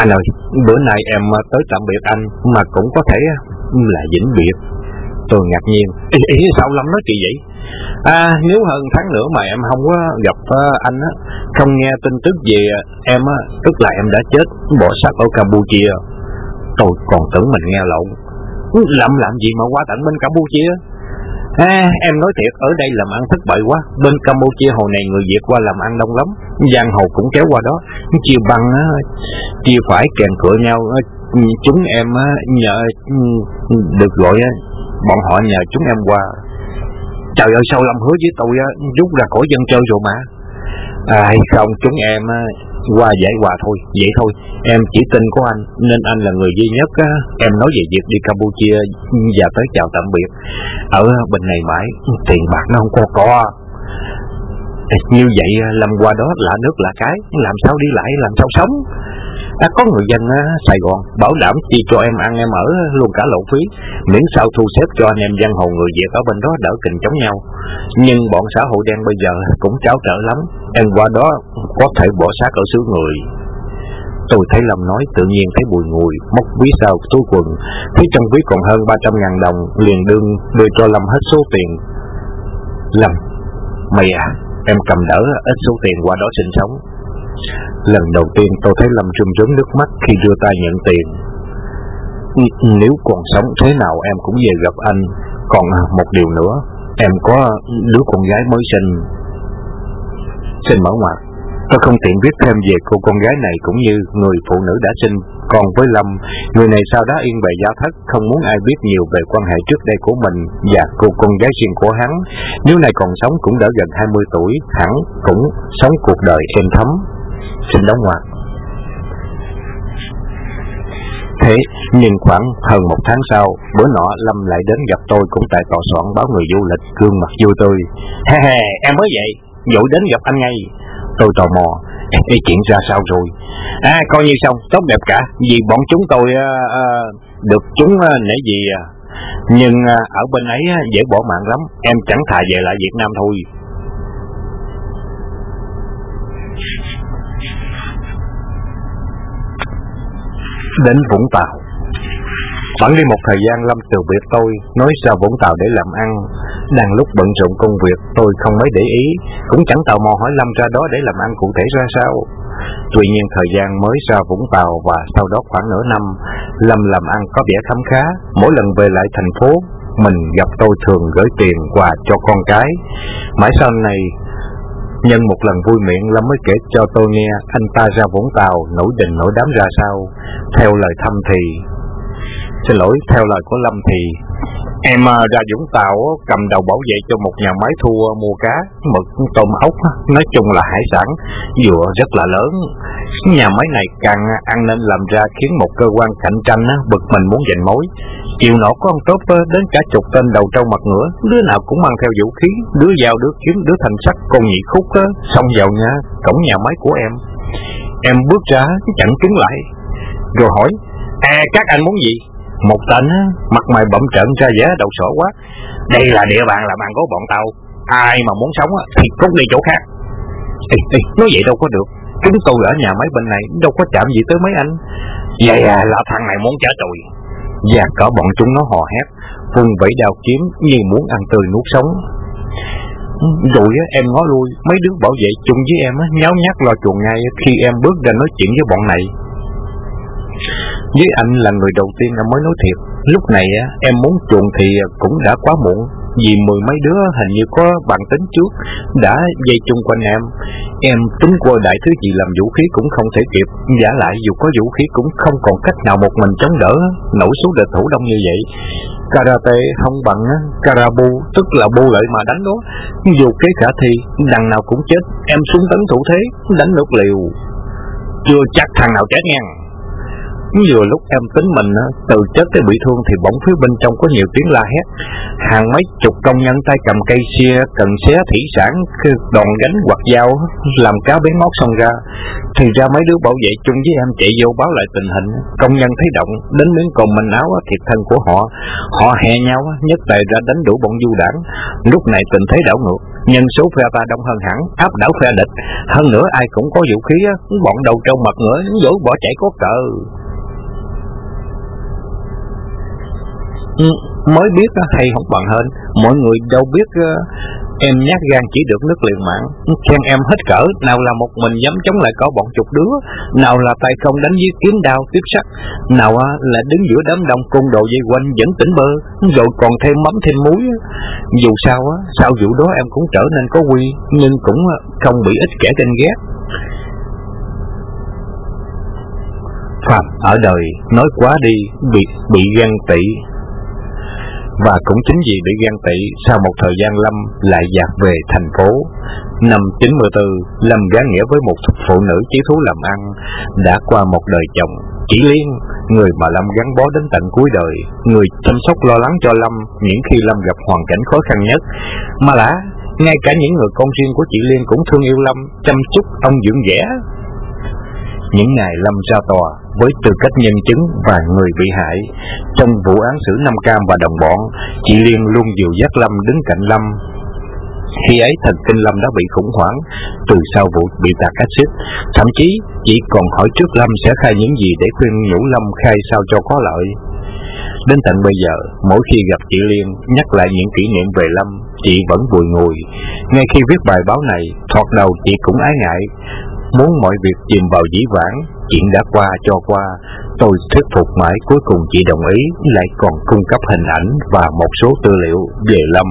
Anh ơi, bữa nay em tới tạm biệt anh mà cũng có thể là vĩnh biệt. Tôi ngạc nhiên. Ý, ý sao Lâm nói kỳ vậy? À, nếu hơn tháng nữa mà em không có gặp uh, anh á, không nghe tin tức về em á, tức là em đã chết bỏ xác ở Campuchia. Tôi còn tưởng mình nghe lộn. Làm làm gì mà qua tận bên Campuchia? À, em nói thiệt, ở đây làm ăn thất bại quá. Bên Campuchia hồi này người Việt qua làm ăn đông lắm. Giang hồ cũng kéo qua đó. Chia băng, chia phải kèn cửa nhau. Chúng em nhờ được gọi bọn họ nhờ chúng em qua. Trời ơi sao Lâm hứa với tôi rút ra khỏi dân chơi rồi mà. À, không, chúng em qua giải hòa thôi, vậy thôi. Em chỉ tin có anh, nên anh là người duy nhất á. Em nói về việc đi Campuchia và tới chào tạm biệt. Ở bên này mãi, tiền bạc nó không có có. Như vậy làm qua đó lạ nước lạ cái, làm sao đi lại, làm sao sống. À, có người dân á, Sài Gòn bảo đảm chi cho em ăn em ở luôn cả lộ phí, miễn sao thu xếp cho anh em dân hồ người Việt ở bên đó đỡ kình chống nhau. Nhưng bọn xã hội đen bây giờ cũng cháo trở lắm, em qua đó có thể bỏ xác ở xứ người. Tôi thấy Lâm nói tự nhiên thấy bùi ngùi, móc ví sau túi quần, thấy trong ví còn hơn 300 ngàn đồng, liền đương đưa cho Lâm hết số tiền. Lâm, mày à, em cầm đỡ ít số tiền qua đó sinh sống. Lần đầu tiên tôi thấy Lâm rưng rớm nước mắt khi đưa tay nhận tiền. Ừ, nếu còn sống thế nào em cũng về gặp anh. Còn à, một điều nữa, em có đứa con gái mới sinh. Xin mở ngoặt, tôi không tiện viết thêm về cô con gái này cũng như người phụ nữ đã sinh. Còn với Lâm, người này sau đó yên bề gia thất, không muốn ai biết nhiều về quan hệ trước đây của mình và cô con gái riêng của hắn. Nếu này còn sống cũng đã gần 20 tuổi, hẳn cũng sống cuộc đời êm thấm. Xin đóng ngoặc. Thế nhưng khoảng hơn một tháng sau, bữa nọ Lâm lại đến gặp tôi cũng tại tòa soạn báo người du lịch, gương mặt vui tươi. He he, em mới vậy, dội đến gặp anh ngay. Tôi tò mò, cái chuyện ra sao rồi? À, coi như xong, tốt đẹp cả, vì bọn chúng tôi uh, uh, được chúng uh, nể gì uh. Nhưng ở bên ấy dễ bỏ mạng lắm, em chẳng thà về lại Việt Nam thôi. Đến Vũng Tàu. Bẵng đi một thời gian Lâm từ biệt tôi, nói ra Vũng Tàu để làm ăn. Đang lúc bận rộn công việc, tôi không mấy để ý, cũng chẳng tò mò hỏi Lâm ra đó để làm ăn cụ thể ra sao. Tuy nhiên thời gian mới ra Vũng Tàu và sau đó khoảng nửa năm, Lâm làm ăn có vẻ thấm khá. Mỗi lần về lại thành phố, mình gặp tôi thường gửi tiền quà cho con cái. Mãi sau này, Nhân một lần vui miệng Lâm mới kể cho tôi nghe anh ta ra Vũng Tàu nổi đình nổi đám ra sao. Theo lời thăm thì... Xin lỗi, theo lời của Lâm thì Em à, ra Vũng Tàu cầm đầu bảo vệ cho một nhà máy thu mua cá, mực, tôm ốc, nói chung là hải sản, dựa rất là lớn. Nhà máy này càng ăn nên làm ra khiến một cơ quan cạnh tranh bực mình muốn giành mối. Chiều nọ có ông tốt đến cả chục tên đầu trâu mặt ngửa, đứa nào cũng mang theo vũ khí, đứa dao, đứa kiếm, đứa thành sắt, con nhị khúc xông vào nhà, cổng nhà máy của em. Em bước ra, chẳng cứng lại, rồi hỏi, à các anh muốn gì? Một tên mặt mày bậm trợn ra vẻ đầu sổ quá. Đây là địa bàn làm ăn của bọn tao. Ai mà muốn sống thì cút đi chỗ khác. Ê, ê, nói vậy đâu có được. Chúng tôi ở nhà máy bên này đâu có chạm gì tới mấy anh. Vậy à, là thằng này muốn trả tôi. Và cả bọn chúng nó hò hét, vung vẫy đào kiếm như muốn ăn tươi nuốt sống. Rồi em ngó lui, mấy đứa bảo vệ chung với em nháo nhác lo chuồng ngay khi em bước ra nói chuyện với bọn này. Với anh là người đầu tiên em mới nói thiệt. Lúc này em muốn chuộng thì cũng đã quá muộn, Vì mười mấy đứa hình như có bằng tính trước Đã dây chung quanh em. Em tính qua đại thứ gì làm vũ khí cũng không thể kịp, Giả lại dù có vũ khí cũng không còn cách nào một mình chống đỡ Nổi số địch thủ đông như vậy. Karate không bằng Karabu, Tức là bu lợi mà đánh đó. Dù kế khả thi Đằng nào cũng chết, Em xuống tấn thủ thế, Đánh nước liều. Chưa chắc thằng nào chết ngang Vừa lúc em tính mình từ chết tới bị thương thì bỗng phía bên trong có nhiều tiếng la hét. Hàng mấy chục công nhân tay cầm cây xia, cần xé thủy sản, đòn gánh hoặc dao, làm cá bén móc xong ra. Thì ra mấy đứa bảo vệ chung với em chạy vô báo lại tình hình. Công nhân thấy động, đến miếng cồn mình áo thiệt thân của họ. Họ hè nhau, nhất tài ra đánh đủ bọn du đảng. Lúc này tình thế đảo ngược, nhân số phe ta đông hơn hẳn, áp đảo phe địch. Hơn nữa ai cũng có vũ khí, bọn đầu trâu mặt ngửa, dỗ bỏ chạy có cờ. Mới biết hay không bằng hơn mọi người đâu biết ờ, em nhát gan chỉ được nước liền mạng. Khen em hết cỡ. Nào là một mình dám chống lại có bọn chục đứa. Nào là tay không đánh với kiếm đao, tiếp sắt. Nào ờ, là đứng giữa đám đông cung đồ dây quanh vẫn tỉnh bơ. Rồi còn thêm mắm thêm muối. Dù sao á sau vụ đó em cũng trở nên có quy, nhưng cũng không bị ít kẻ ganh ghét. Phạm, ở đời, nói quá đi, bị bị ganh tị và cũng chính vì bị ghen tị, sau một thời gian Lâm lại dạt về thành phố. Năm 94, Lâm gán nghĩa với một phụ nữ chí thú làm ăn, đã qua một đời chồng. Chỉ Liên, người mà Lâm gắn bó đến tận cuối đời, người chăm sóc lo lắng cho Lâm những khi Lâm gặp hoàn cảnh khó khăn nhất. Mà lã, ngay cả những người con riêng của chị Liên cũng thương yêu Lâm, chăm chút ông dưỡng dẻ những ngày Lâm ra tòa, với tư cách nhân chứng và người bị hại. Trong vụ án xử Nam Cam và đồng bọn, chị Liên luôn dìu dắt Lâm đứng cạnh Lâm. Khi ấy thần kinh Lâm đã bị khủng hoảng từ sau vụ bị tạt axit, thậm chí chị còn hỏi trước Lâm sẽ khai những gì để khuyên nhủ Lâm khai sao cho có lợi. Đến tận bây giờ, mỗi khi gặp chị Liên nhắc lại những kỷ niệm về Lâm, chị vẫn vùi ngùi. Ngay khi viết bài báo này, thoạt đầu chị cũng ái ngại, muốn mọi việc chìm vào dĩ vãng, chuyện đã qua cho qua. Tôi thuyết phục mãi cuối cùng chị đồng ý, lại còn cung cấp hình ảnh và một số tư liệu về Lâm.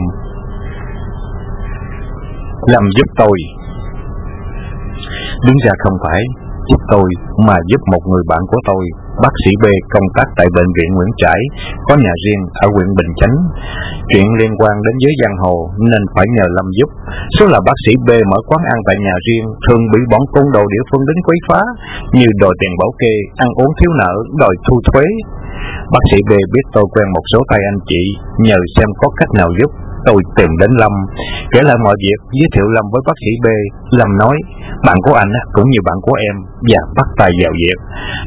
Lâm giúp tôi. Đứng ra không phải giúp tôi mà giúp một người bạn của tôi bác sĩ B công tác tại bệnh viện Nguyễn Trãi, có nhà riêng ở huyện Bình Chánh. Chuyện liên quan đến giới giang hồ nên phải nhờ Lâm giúp. Số là bác sĩ B mở quán ăn tại nhà riêng thường bị bọn côn đồ địa phương đến quấy phá, như đòi tiền bảo kê, ăn uống thiếu nợ, đòi thu thuế. Bác sĩ B biết tôi quen một số tay anh chị, nhờ xem có cách nào giúp tôi tìm đến Lâm, kể lại mọi việc, giới thiệu Lâm với bác sĩ B. Lâm nói, bạn của anh cũng như bạn của em, và bắt tay vào việc.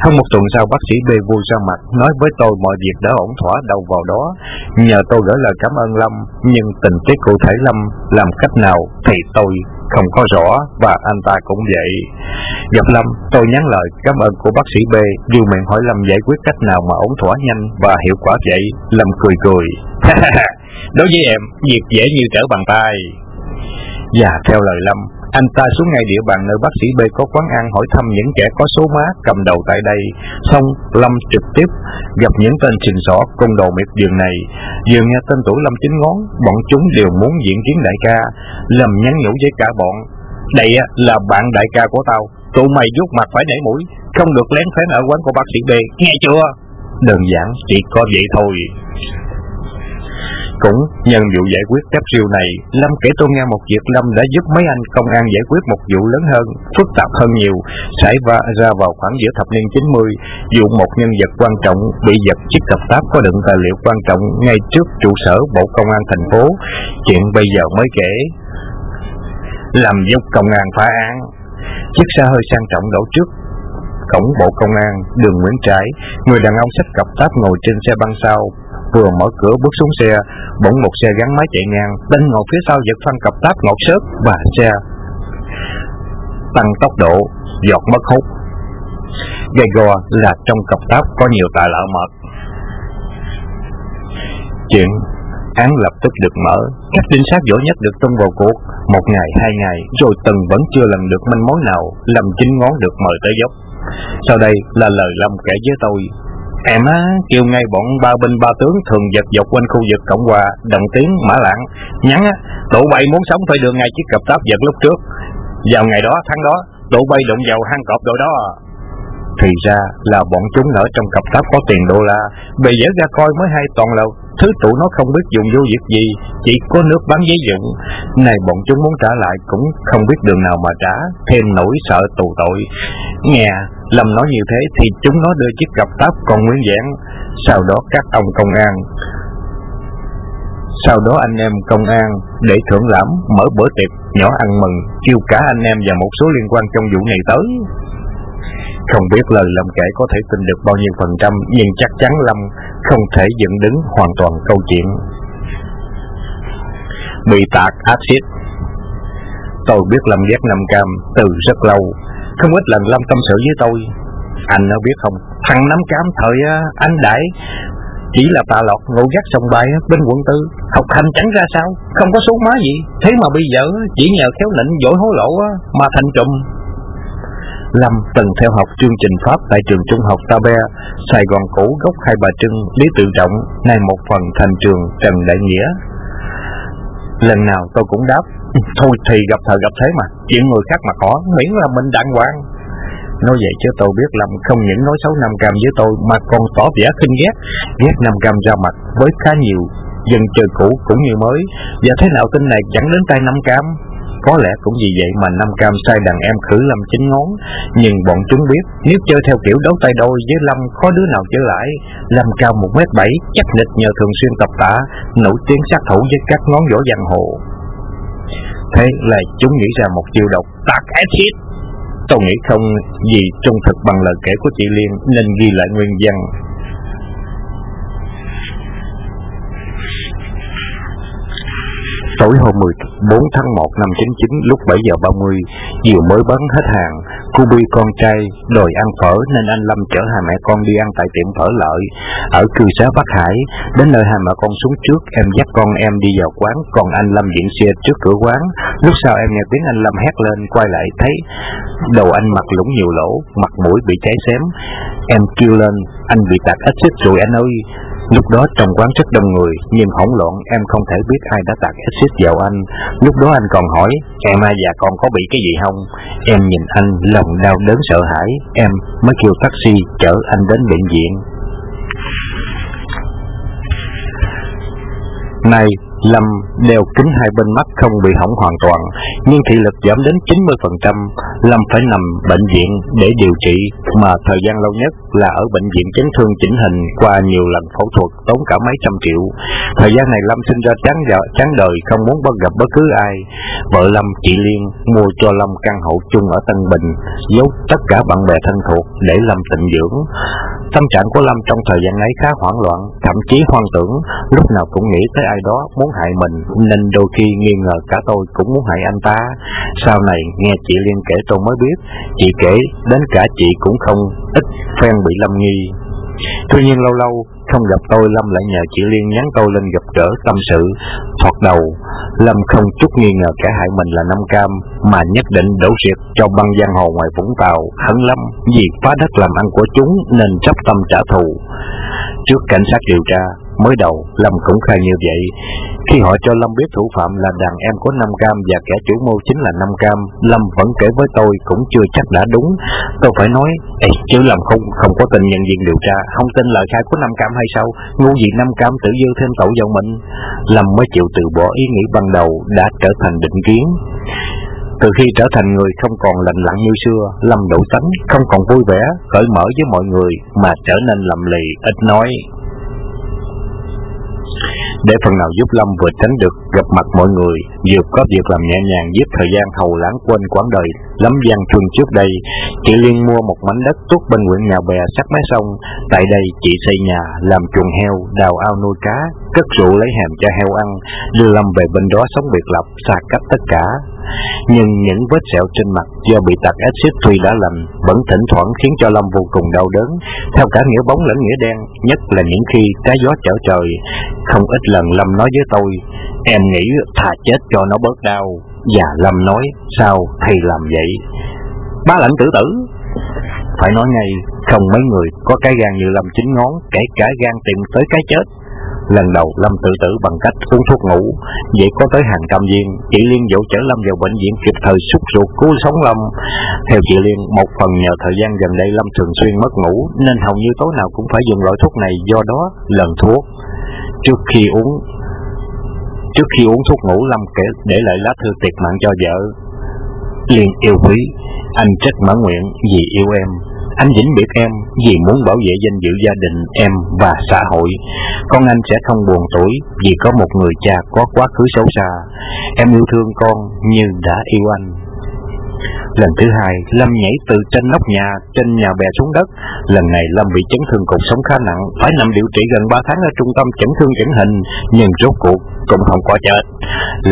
Hơn một tuần sau, bác sĩ B vui ra mặt, nói với tôi mọi việc đã ổn thỏa đầu vào đó. Nhờ tôi gửi lời cảm ơn Lâm, nhưng tình tiết cụ thể Lâm làm cách nào thì tôi không có rõ và anh ta cũng vậy. Gặp Lâm, tôi nhắn lời cảm ơn của bác sĩ B, dù miệng hỏi Lâm giải quyết cách nào mà ổn thỏa nhanh và hiệu quả vậy. Lâm cười cười. [laughs] Đối với em, việc dễ như trở bàn tay. Và theo lời Lâm, anh ta xuống ngay địa bàn nơi bác sĩ B có quán ăn hỏi thăm những kẻ có số má cầm đầu tại đây. Xong, Lâm trực tiếp gặp những tên trình sỏ công đồ miệt vườn này. Vừa nghe tên tuổi Lâm chính ngón, bọn chúng đều muốn diện kiến đại ca. Lâm nhắn nhủ với cả bọn. Đây là bạn đại ca của tao. Tụi mày rút mặt phải nảy mũi, không được lén phén ở quán của bác sĩ B, nghe chưa? Đơn giản, chỉ có vậy thôi. Cũng nhân vụ giải quyết cáp siêu này, Lâm kể tôi nghe một việc Lâm đã giúp mấy anh công an giải quyết một vụ lớn hơn, phức tạp hơn nhiều, xảy ra, ra vào khoảng giữa thập niên 90, vụ một nhân vật quan trọng bị giật chiếc cặp táp có đựng tài liệu quan trọng ngay trước trụ sở Bộ Công an thành phố. Chuyện bây giờ mới kể. Làm giúp công an phá án. Chiếc xe hơi sang trọng đổ trước cổng Bộ Công an, đường Nguyễn Trãi, người đàn ông sách cặp táp ngồi trên xe băng sau, vừa mở cửa bước xuống xe, bỗng một xe gắn máy chạy ngang, đánh ngọt phía sau giật phanh cặp táp ngọt sớt và xe tăng tốc độ, giọt mất hút. Gây gò là trong cặp táp có nhiều tài lợ mật. Chuyện án lập tức được mở, các trinh sát giỏi nhất được tung vào cuộc. Một ngày, hai ngày, rồi từng vẫn chưa lần được manh mối nào, làm chính ngón được mời tới dốc. Sau đây là lời Lâm kể với tôi Em á, kêu ngay bọn ba binh ba tướng thường giật dọc quanh khu vực Cộng Hòa, Đồng Tiến, Mã Lạng. Nhắn á, tụi bay muốn sống phải đưa ngay chiếc cặp táp giật lúc trước. Vào ngày đó, tháng đó, tụi bay đụng vào hang cọp đội đó Thì ra là bọn chúng ở trong cặp táp có tiền đô la, bị dễ ra coi mới hay toàn lâu thứ tụi nó không biết dùng vô việc gì, chỉ có nước bán giấy dụng. Này bọn chúng muốn trả lại cũng không biết đường nào mà trả, thêm nỗi sợ tù tội. Nghe, Lâm nói như thế thì chúng nó đưa chiếc cặp táp còn nguyên vẹn. Sau đó các ông công an sau đó anh em công an để thưởng lãm mở bữa tiệc nhỏ ăn mừng, kêu cả anh em và một số liên quan trong vụ này tới. Không biết là Lâm kể có thể tin được bao nhiêu phần trăm, nhưng chắc chắn Lâm không thể dựng đứng hoàn toàn câu chuyện. Bị tạc axit. Tôi biết Lâm ghét Nam Cam từ rất lâu. Không ít lần Lâm tâm sự với tôi. Anh đã biết không, thằng Nam Cam thời à, anh Đại. Chỉ là tà lọt ngủ gác sông bay à, bên quận tư. Học hành chẳng ra sao. Không có số má gì. Thế mà bây giờ chỉ nhờ khéo nịnh dỗi hối lộ à, mà thành trùm. Lâm từng theo học chương trình Pháp tại trường trung học Ta Be, Sài Gòn cũ gốc Hai Bà Trưng, Lý Tự Trọng, nay một phần thành trường Trần Đại Nghĩa. Lần nào tôi cũng đáp, thôi thì gặp thời gặp thế mà, chuyện người khác mà có, miễn là mình đàng hoàng. Nói vậy chứ tôi biết Lâm không những nói xấu Nam Cam với tôi mà còn tỏ vẻ khinh ghét, ghét Nam Cam ra mặt với khá nhiều dân chơi cũ cũng như mới. Và thế nào tin này chẳng đến tay Nam Cam? Có lẽ cũng vì vậy mà Nam Cam sai đàn em khử Lâm chính ngón. Nhưng bọn chúng biết nếu chơi theo kiểu đấu tay đôi với Lâm khó đứa nào chơi lại. Lâm cao một mét bảy chắc nịch nhờ thường xuyên tập tạ, nổi tiếng sát thủ với các ngón võ giang hồ. Thế là chúng nghĩ ra một chiêu độc tạc acid Tôi nghĩ không gì trung thực bằng lời kể của chị Liên nên ghi lại nguyên văn. Tối hôm 14 tháng 1 năm 99 lúc 7 giờ 30, Diều mới bán hết hàng. Cô con trai đòi ăn phở nên anh Lâm chở hai mẹ con đi ăn tại tiệm phở lợi ở cư xá Bắc Hải. Đến nơi hai mẹ con xuống trước, em dắt con em đi vào quán, còn anh Lâm diễn xe trước cửa quán. Lúc sau em nghe tiếng anh Lâm hét lên, quay lại thấy đầu anh mặt lũng nhiều lỗ, mặt mũi bị cháy xém. Em kêu lên, anh bị tạt axit rồi anh ơi. Lúc đó trong quán rất đông người, nhưng hỗn loạn em không thể biết ai đã tạt axit vào anh. Lúc đó anh còn hỏi, em ai và con có bị cái gì không? Em nhìn anh lòng đau đớn sợ hãi, em mới kêu taxi chở anh đến bệnh viện. Này, Lâm đeo kính hai bên mắt không bị hỏng hoàn toàn, nhưng thị lực giảm đến 90%. Lâm phải nằm bệnh viện để điều trị, mà thời gian lâu nhất là ở bệnh viện chấn thương chỉnh hình qua nhiều lần phẫu thuật tốn cả mấy trăm triệu. Thời gian này Lâm sinh ra chán vợ, chán đời, không muốn bắt gặp bất cứ ai. Vợ Lâm, chị Liên, mua cho Lâm căn hộ chung ở Tân Bình, giấu tất cả bạn bè thân thuộc để Lâm tịnh dưỡng. Tâm trạng của Lâm trong thời gian ấy khá hoảng loạn, thậm chí hoang tưởng, lúc nào cũng nghĩ tới ai đó muốn hại mình, nên đôi khi nghi ngờ cả tôi cũng muốn hại anh ta. Sau này nghe chị Liên kể tôi mới biết, chị kể đến cả chị cũng không ít phen bị Lâm nghi. Tuy nhiên lâu lâu không gặp tôi Lâm lại nhờ chị Liên nhắn tôi lên gặp gỡ tâm sự. Thoạt đầu, Lâm không chút nghi ngờ kẻ hại mình là Nam Cam, mà nhất định đổ diệt cho băng giang hồ ngoài Vũng Tàu, hận lắm vì phá đất làm ăn của chúng nên chấp tâm trả thù. Trước cảnh sát điều tra, mới đầu Lâm cũng khai như vậy. Khi họ cho Lâm biết thủ phạm là đàn em của Nam Cam và kẻ chủ mưu chính là Nam Cam, Lâm vẫn kể với tôi cũng chưa chắc đã đúng. Tôi phải nói, Ê, chứ Lâm không không có tình nhân viên điều tra, không tin lời khai của Nam Cam hay sao? Ngu gì Nam Cam tự dư thêm tội vào mình. Lâm mới chịu từ bỏ ý nghĩ ban đầu đã trở thành định kiến. Từ khi trở thành người không còn lạnh lặng như xưa, Lâm đổi tánh, không còn vui vẻ, cởi mở với mọi người, mà trở nên lầm lì, ít nói, để phần nào giúp Lâm vừa tránh được gặp mặt mọi người, vừa có việc làm nhẹ nhàng giết thời gian hầu lãng quên quãng đời lắm gian chuông trước đây. Chị Liên mua một mảnh đất tốt bên huyện nhà bè sát mé sông. Tại đây chị xây nhà, làm chuồng heo, đào ao nuôi cá, cất rượu lấy hàm cho heo ăn, đưa Lâm về bên đó sống biệt lập, xa cách tất cả. Nhưng những vết sẹo trên mặt do bị tạc axit tuy đã lành, vẫn thỉnh thoảng khiến cho Lâm vô cùng đau đớn, theo cả nghĩa bóng lẫn nghĩa đen, nhất là những khi trái gió trở trời. Không ít lần Lâm nói với tôi, em nghĩ thà chết cho nó bớt đau. Và Lâm nói, sao thầy làm vậy? ba lãnh tử tử. Phải nói ngay, không mấy người có cái gan như Lâm chính ngón, kể cả gan tìm tới cái chết. Lần đầu Lâm tự tử bằng cách uống thuốc ngủ, vậy có tới hàng trăm viên. Chị Liên dỗ chở Lâm vào bệnh viện kịp thời xúc ruột cứu sống Lâm. Theo chị Liên, một phần nhờ thời gian gần đây Lâm thường xuyên mất ngủ, nên hầu như tối nào cũng phải dùng loại thuốc này do đó lần thuốc trước khi uống trước khi uống thuốc ngủ Lâm kể để lại lá thư tuyệt mạng cho vợ. Liền yêu quý, anh trách mãn nguyện vì yêu em. Anh vĩnh biệt em vì muốn bảo vệ danh dự gia đình em và xã hội. Con anh sẽ không buồn tuổi vì có một người cha có quá khứ xấu xa. Em yêu thương con như đã yêu anh. Lần thứ hai, Lâm nhảy từ trên nóc nhà, trên nhà bè xuống đất. Lần này Lâm bị chấn thương cột sống khá nặng, phải nằm điều trị gần 3 tháng ở trung tâm chấn thương chỉnh hình, nhưng rốt cuộc cũng không có chết.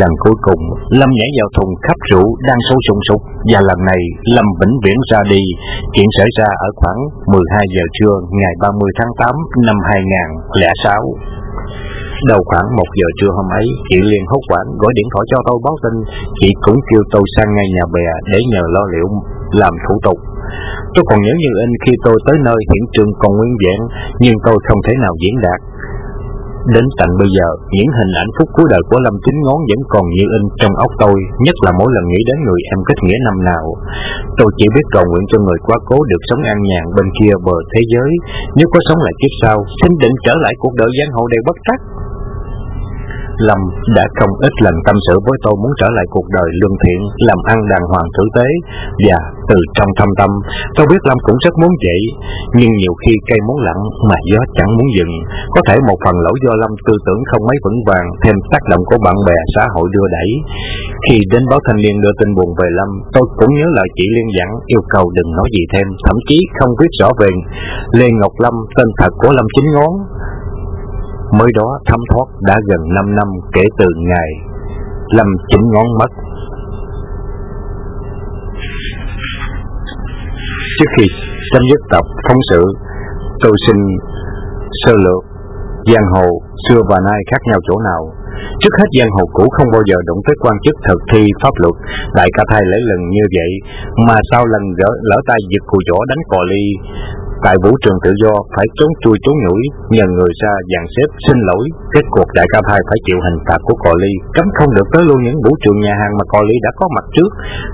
Lần cuối cùng, Lâm nhảy vào thùng khắp rượu đang sôi sùng sục và lần này Lâm vĩnh viễn ra đi. Chuyện xảy ra ở khoảng 12 giờ trưa ngày 30 tháng 8 năm 2006. Đầu khoảng một giờ trưa hôm ấy, chị liền hốt quản gọi điện thoại cho tôi báo tin. Chị cũng kêu tôi sang ngay nhà bè để nhờ lo liệu làm thủ tục. Tôi còn nhớ như in khi tôi tới nơi hiện trường còn nguyên vẹn, nhưng tôi không thể nào diễn đạt. Đến tận bây giờ, những hình ảnh phút cuối đời của Lâm Chính Ngón vẫn còn như in trong óc tôi, nhất là mỗi lần nghĩ đến người em kết nghĩa năm nào. Tôi chỉ biết cầu nguyện cho người quá cố được sống an nhàn bên kia bờ thế giới. Nếu có sống lại kiếp sau, xin định trở lại cuộc đời giang hồ đầy bất trắc. Lâm đã không ít lần tâm sự với tôi muốn trở lại cuộc đời lương thiện, làm ăn đàng hoàng tử tế, và từ trong thâm tâm, tôi biết Lâm cũng rất muốn vậy, nhưng nhiều khi cây muốn lặng mà gió chẳng muốn dừng. Có thể một phần lỗi do Lâm tư tưởng không mấy vững vàng, thêm tác động của bạn bè xã hội đưa đẩy. Khi đến báo thanh niên đưa tin buồn về Lâm, tôi cũng nhớ lời chị Liên dặn yêu cầu đừng nói gì thêm, thậm chí không viết rõ về Lê Ngọc Lâm, tên thật của Lâm Chính Ngón, Mới đó thấm thoát đã gần 5 năm kể từ ngày Lâm chỉnh ngón mất. Trước khi chấm dứt tập phóng sự, tôi xin sơ lược giang hồ xưa và nay khác nhau chỗ nào. Trước hết giang hồ cũ không bao giờ đụng tới quan chức thực thi pháp luật, đại ca thai lấy lần như vậy, mà sau lần gỡ lỡ tay giật cùi chỗ đánh cò ly, Tại vũ trường tự do phải trốn chui trốn nhủi, nhờ người ra dàn xếp xin lỗi. Kết cuộc đại ca thai phải chịu hình phạt của cò ly, cấm không được tới luôn những vũ trường nhà hàng mà cò ly đã có mặt trước.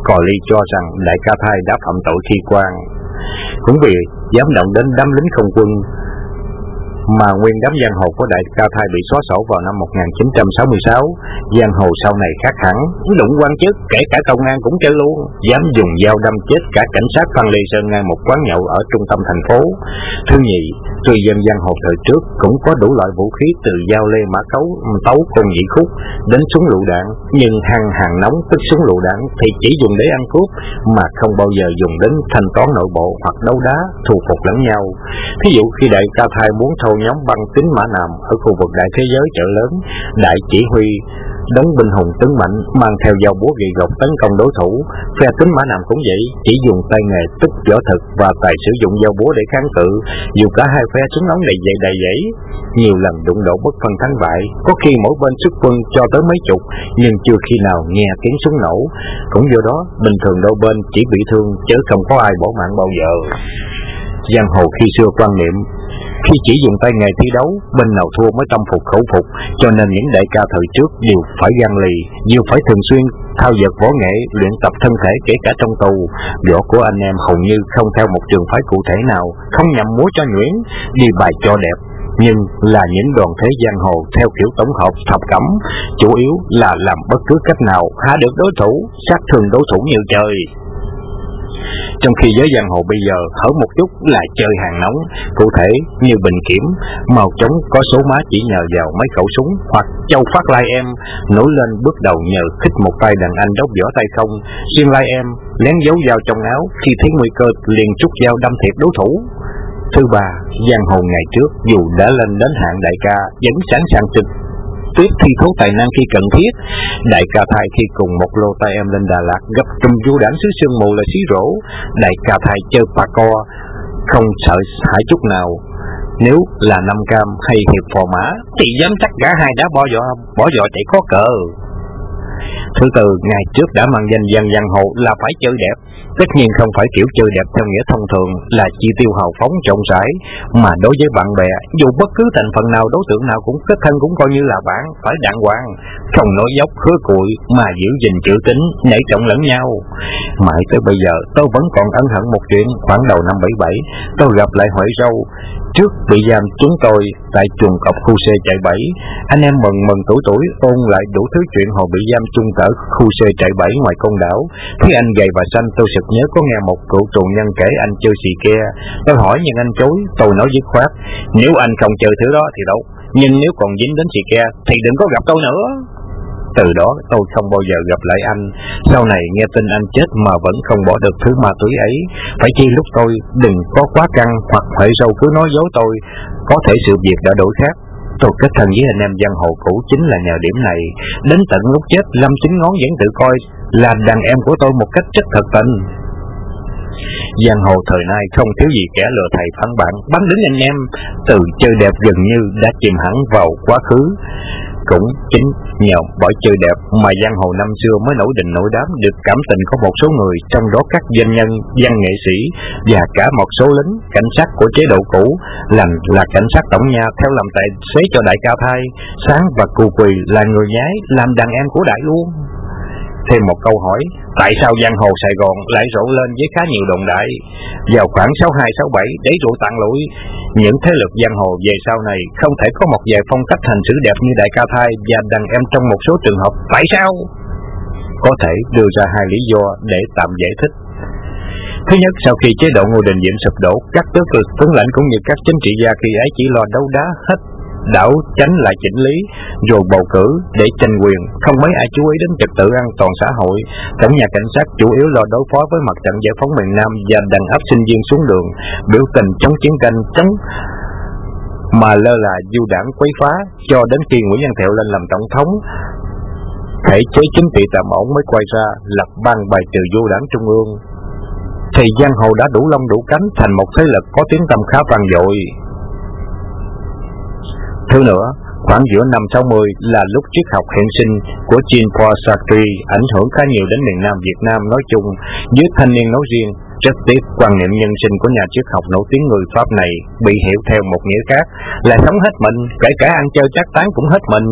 Cò ly cho rằng đại ca thai đã phạm tội khi quan. Cũng vì dám động đến đám lính không quân mà nguyên đám giang hồ của đại cao thai bị xóa sổ vào năm 1966. Giang hồ sau này khác hẳn, đụng quan chức, kể cả công an cũng chơi luôn, dám dùng dao đâm chết cả cảnh sát Phan Lê Sơn ngay một quán nhậu ở trung tâm thành phố. Thứ nhị, tuy dân giang hồ thời trước cũng có đủ loại vũ khí từ dao lê mã cấu, tấu con nhị khúc đến súng lựu đạn, nhưng hàng hàng nóng tức súng lựu đạn thì chỉ dùng để ăn cướp mà không bao giờ dùng đến thanh toán nội bộ hoặc đấu đá, thu phục lẫn nhau. Thí dụ khi đại cao thai muốn thâu nhóm băng tính Mã Nam ở khu vực đại thế giới chợ lớn, đại chỉ huy đấng binh hùng tấn mạnh mang theo dao búa gậy gộc tấn công đối thủ. Phe tính mã nam cũng vậy chỉ dùng tay nghề tức võ thực và tài sử dụng dao búa để kháng cự. Dù cả hai phe súng ống đầy dày đầy dãy nhiều lần đụng độ bất phân thắng bại. Có khi mỗi bên xuất quân cho tới mấy chục nhưng chưa khi nào nghe tiếng súng nổ. Cũng do đó bình thường đôi bên chỉ bị thương chứ không có ai bỏ mạng bao giờ. Giang hồ khi xưa quan niệm khi chỉ dùng tay nghề thi đấu, bên nào thua mới tâm phục khẩu phục, cho nên những đại ca thời trước đều phải gian lì, đều phải thường xuyên thao dật võ nghệ, luyện tập thân thể kể cả trong tù. Võ của anh em hầu như không theo một trường phái cụ thể nào, không nhằm múa cho nhuyễn, đi bài cho đẹp, nhưng là những đoàn thế giang hồ theo kiểu tổng hợp thập cẩm, chủ yếu là làm bất cứ cách nào hạ được đối thủ, sát thương đối thủ như trời. Trong khi giới giang hồ bây giờ hở một chút là chơi hàng nóng, cụ thể như bình kiểm, màu trống có số má chỉ nhờ vào mấy khẩu súng hoặc châu phát lai em nổi lên bước đầu nhờ khích một tay đàn anh đốt võ tay không, xuyên lai em lén giấu dao trong áo khi thấy nguy cơ liền trút dao đâm thiệt đối thủ. Thứ ba, giang hồ ngày trước dù đã lên đến hạng đại ca vẫn sẵn sàng trực tiếp thi thố tài năng khi cần thiết. Đại ca thai khi cùng một lô tay em lên Đà Lạt gặp trùm du đảng xứ sương mù là xí rổ. Đại ca thai chơi bà co, không sợ hãi chút nào. Nếu là năm cam hay hiệp phò mã, thì dám chắc cả hai đã bỏ vỏ bỏ vỏ chạy khó cờ. Thứ tư, ngày trước đã mang danh dân giang hồ là phải chơi đẹp, Tất nhiên không phải kiểu chơi đẹp theo nghĩa thông thường là chi tiêu hào phóng trọng rãi, mà đối với bạn bè, dù bất cứ thành phần nào đối tượng nào cũng kết thân cũng coi như là bạn, phải đàng hoàng, không nói dốc khứa cuội mà giữ gìn chữ tính, nể trọng lẫn nhau. Mãi tới bây giờ tôi vẫn còn ân hận một chuyện khoảng đầu năm 77, tôi gặp lại Huệ Râu, trước bị giam chúng tôi tại chuồng cọc khu C chạy bảy. Anh em mừng mừng tuổi tuổi ôn lại đủ thứ chuyện hồi bị giam chung cỡ khu C chạy bảy ngoài con đảo. khi anh gầy và xanh tôi sực nhớ có nghe một cựu tù nhân kể anh chơi xì ke. Tôi hỏi nhưng anh chối, tôi nói dứt khoát. Nếu anh không chơi thứ đó thì đâu. Nhưng nếu còn dính đến xì ke thì đừng có gặp tôi nữa. Từ đó tôi không bao giờ gặp lại anh. Sau này nghe tin anh chết mà vẫn không bỏ được thứ ma túy ấy. Phải chi lúc tôi đừng có quá căng Hoặc phải sâu cứ nói dối tôi. Có thể sự việc đã đổi khác. Tôi kết thân với anh em giang hồ cũ chính là nhờ điểm này. Đến tận lúc chết, Lâm Chính Ngón vẫn tự coi Là đàn em của tôi một cách chất thật tình. Giang hồ thời nay không thiếu gì kẻ lừa thầy phản bạn Bắn đứng anh em, Từ chơi đẹp gần như đã chìm hẳn vào quá khứ cũng chính nhờ bởi chơi đẹp mà giang hồ năm xưa mới nổi đình nổi đám được cảm tình có một số người trong đó các doanh nhân, văn nghệ sĩ và cả một số lính cảnh sát của chế độ cũ lành là cảnh sát tổng nhà theo làm tài xế cho đại cao thai sáng và cù quỳ là người nhái làm đàn em của đại luôn thêm một câu hỏi tại sao giang hồ Sài Gòn lại rộ lên với khá nhiều đồng đại? Vào khoảng 62 67 để rượu tặng lỗi, những thế lực giang hồ về sau này không thể có một vài phong cách hành xử đẹp như đại ca thai và đàn em trong một số trường hợp tại sao? Có thể đưa ra hai lý do để tạm giải thích. Thứ nhất, sau khi chế độ Ngô Đình Diệm sụp đổ, các tước lực tướng lãnh cũng như các chính trị gia khi ấy chỉ lo đấu đá hết đảo tránh lại chỉnh lý, rồi bầu cử để tranh quyền. Không mấy ai chú ý đến trật tự an toàn xã hội. Tổng nhà cảnh sát chủ yếu lo đối phó với mặt trận giải phóng miền Nam và đàn áp sinh viên xuống đường. Biểu tình chống chiến tranh, chống mà lơ là du đảng quấy phá, cho đến khi Nguyễn Văn Thiệu lên làm tổng thống, thể chế chính trị tạm ổn mới quay ra lập ban bài trừ du đảng trung ương. Thì giang hồ đã đủ lông đủ cánh, thành một thế lực có tiếng tăm khá vang dội. Thứ nữa, khoảng giữa năm 60 là lúc triết học hiện sinh của Jean-Paul Sartre ảnh hưởng khá nhiều đến miền Nam Việt Nam nói chung, với thanh niên nói riêng rất tiếc, quan niệm nhân sinh của nhà triết học nổi tiếng người Pháp này bị hiểu theo một nghĩa khác, là sống hết mình, kể cả ăn chơi chắc tán cũng hết mình.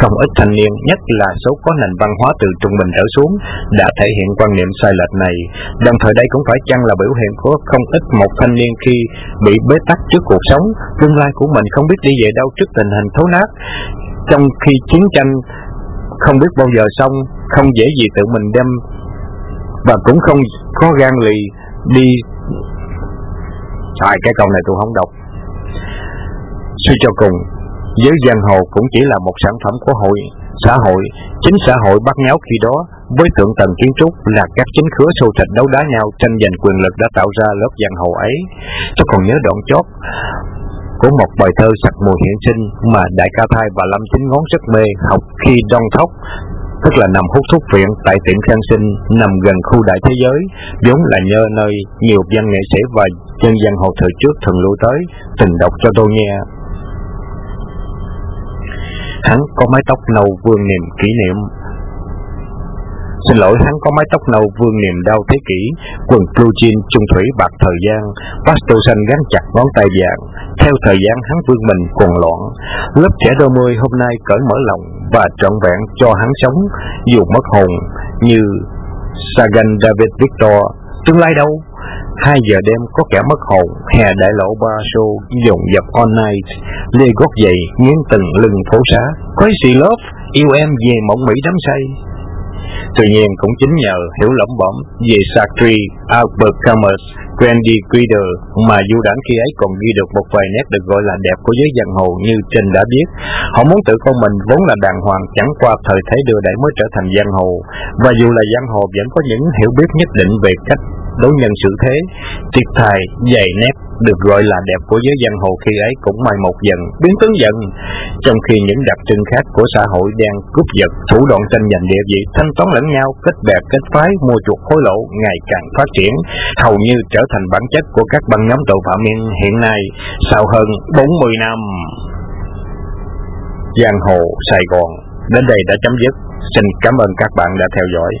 Không ít thanh niên, nhất là số có nền văn hóa từ trung bình trở xuống, đã thể hiện quan niệm sai lệch này. Đồng thời đây cũng phải chăng là biểu hiện của không ít một thanh niên khi bị bế tắc trước cuộc sống, tương lai của mình không biết đi về đâu trước tình hình thấu nát. Trong khi chiến tranh không biết bao giờ xong, không dễ gì tự mình đem và cũng không có gan lì đi. Sai cái câu này tôi không đọc. Suy cho cùng, Giới giang hồ cũng chỉ là một sản phẩm của hội, xã hội. Chính xã hội bắt nháo khi đó, Với thượng tầng kiến trúc là các chính khứa sâu thịt đấu đá nhau Tranh giành quyền lực đã tạo ra lớp giang hồ ấy. Tôi còn nhớ đoạn chót của một bài thơ sặc mùi hiện sinh mà Đại ca Thai và Lâm Chính Ngón rất mê, học khi đong thóc tức là nằm hút thuốc viện tại tiệm khang sinh nằm gần khu đại thế giới, vốn là nhơ nơi nhiều văn nghệ sĩ và dân dân hồ thời trước thường lưu tới, từng đọc cho tôi nghe. Hắn có mái tóc nâu vương niềm kỷ niệm Xin lỗi hắn có mái tóc nâu vương niềm đau thế kỷ, quần blue jean trung thủy bạc thời gian, pastel xanh gắn chặt ngón tay vàng. Theo thời gian hắn vương mình cuồng loạn, lớp trẻ đôi mươi hôm nay cởi mở lòng và trọn vẹn cho hắn sống dù mất hồn như Sagan David Victor. Tương lai đâu? Hai giờ đêm có kẻ mất hồn, hè đại lộ ba show dồn dập all night, lê gót dậy nghiến từng lưng phố xá. Crazy love, yêu em về mộng mỹ đắm say. Tuy nhiên cũng chính nhờ hiểu lỏng bẩm về Sartre, Albert Camus, Randy Guider mà du đảng khi ấy còn ghi được một vài nét được gọi là đẹp của giới giang hồ như trên đã biết. Họ muốn tự con mình vốn là đàng hoàng chẳng qua thời thế đưa đẩy mới trở thành giang hồ. Và dù là giang hồ vẫn có những hiểu biết nhất định về cách đối nhân xử thế, tiệt thài, dày nét được gọi là đẹp của giới giang hồ khi ấy cũng mai một dần, biến tướng dần. Trong khi những đặc trưng khác của xã hội đang cướp giật, thủ đoạn tranh giành địa vị, thanh toán lẫn nhau, kết bè kết phái, mua chuộc hối lộ ngày càng phát triển, hầu như trở thành bản chất của các băng nhóm tội phạm hiện nay sau hơn 40 năm. Giang hồ Sài Gòn đến đây đã chấm dứt. Xin cảm ơn các bạn đã theo dõi.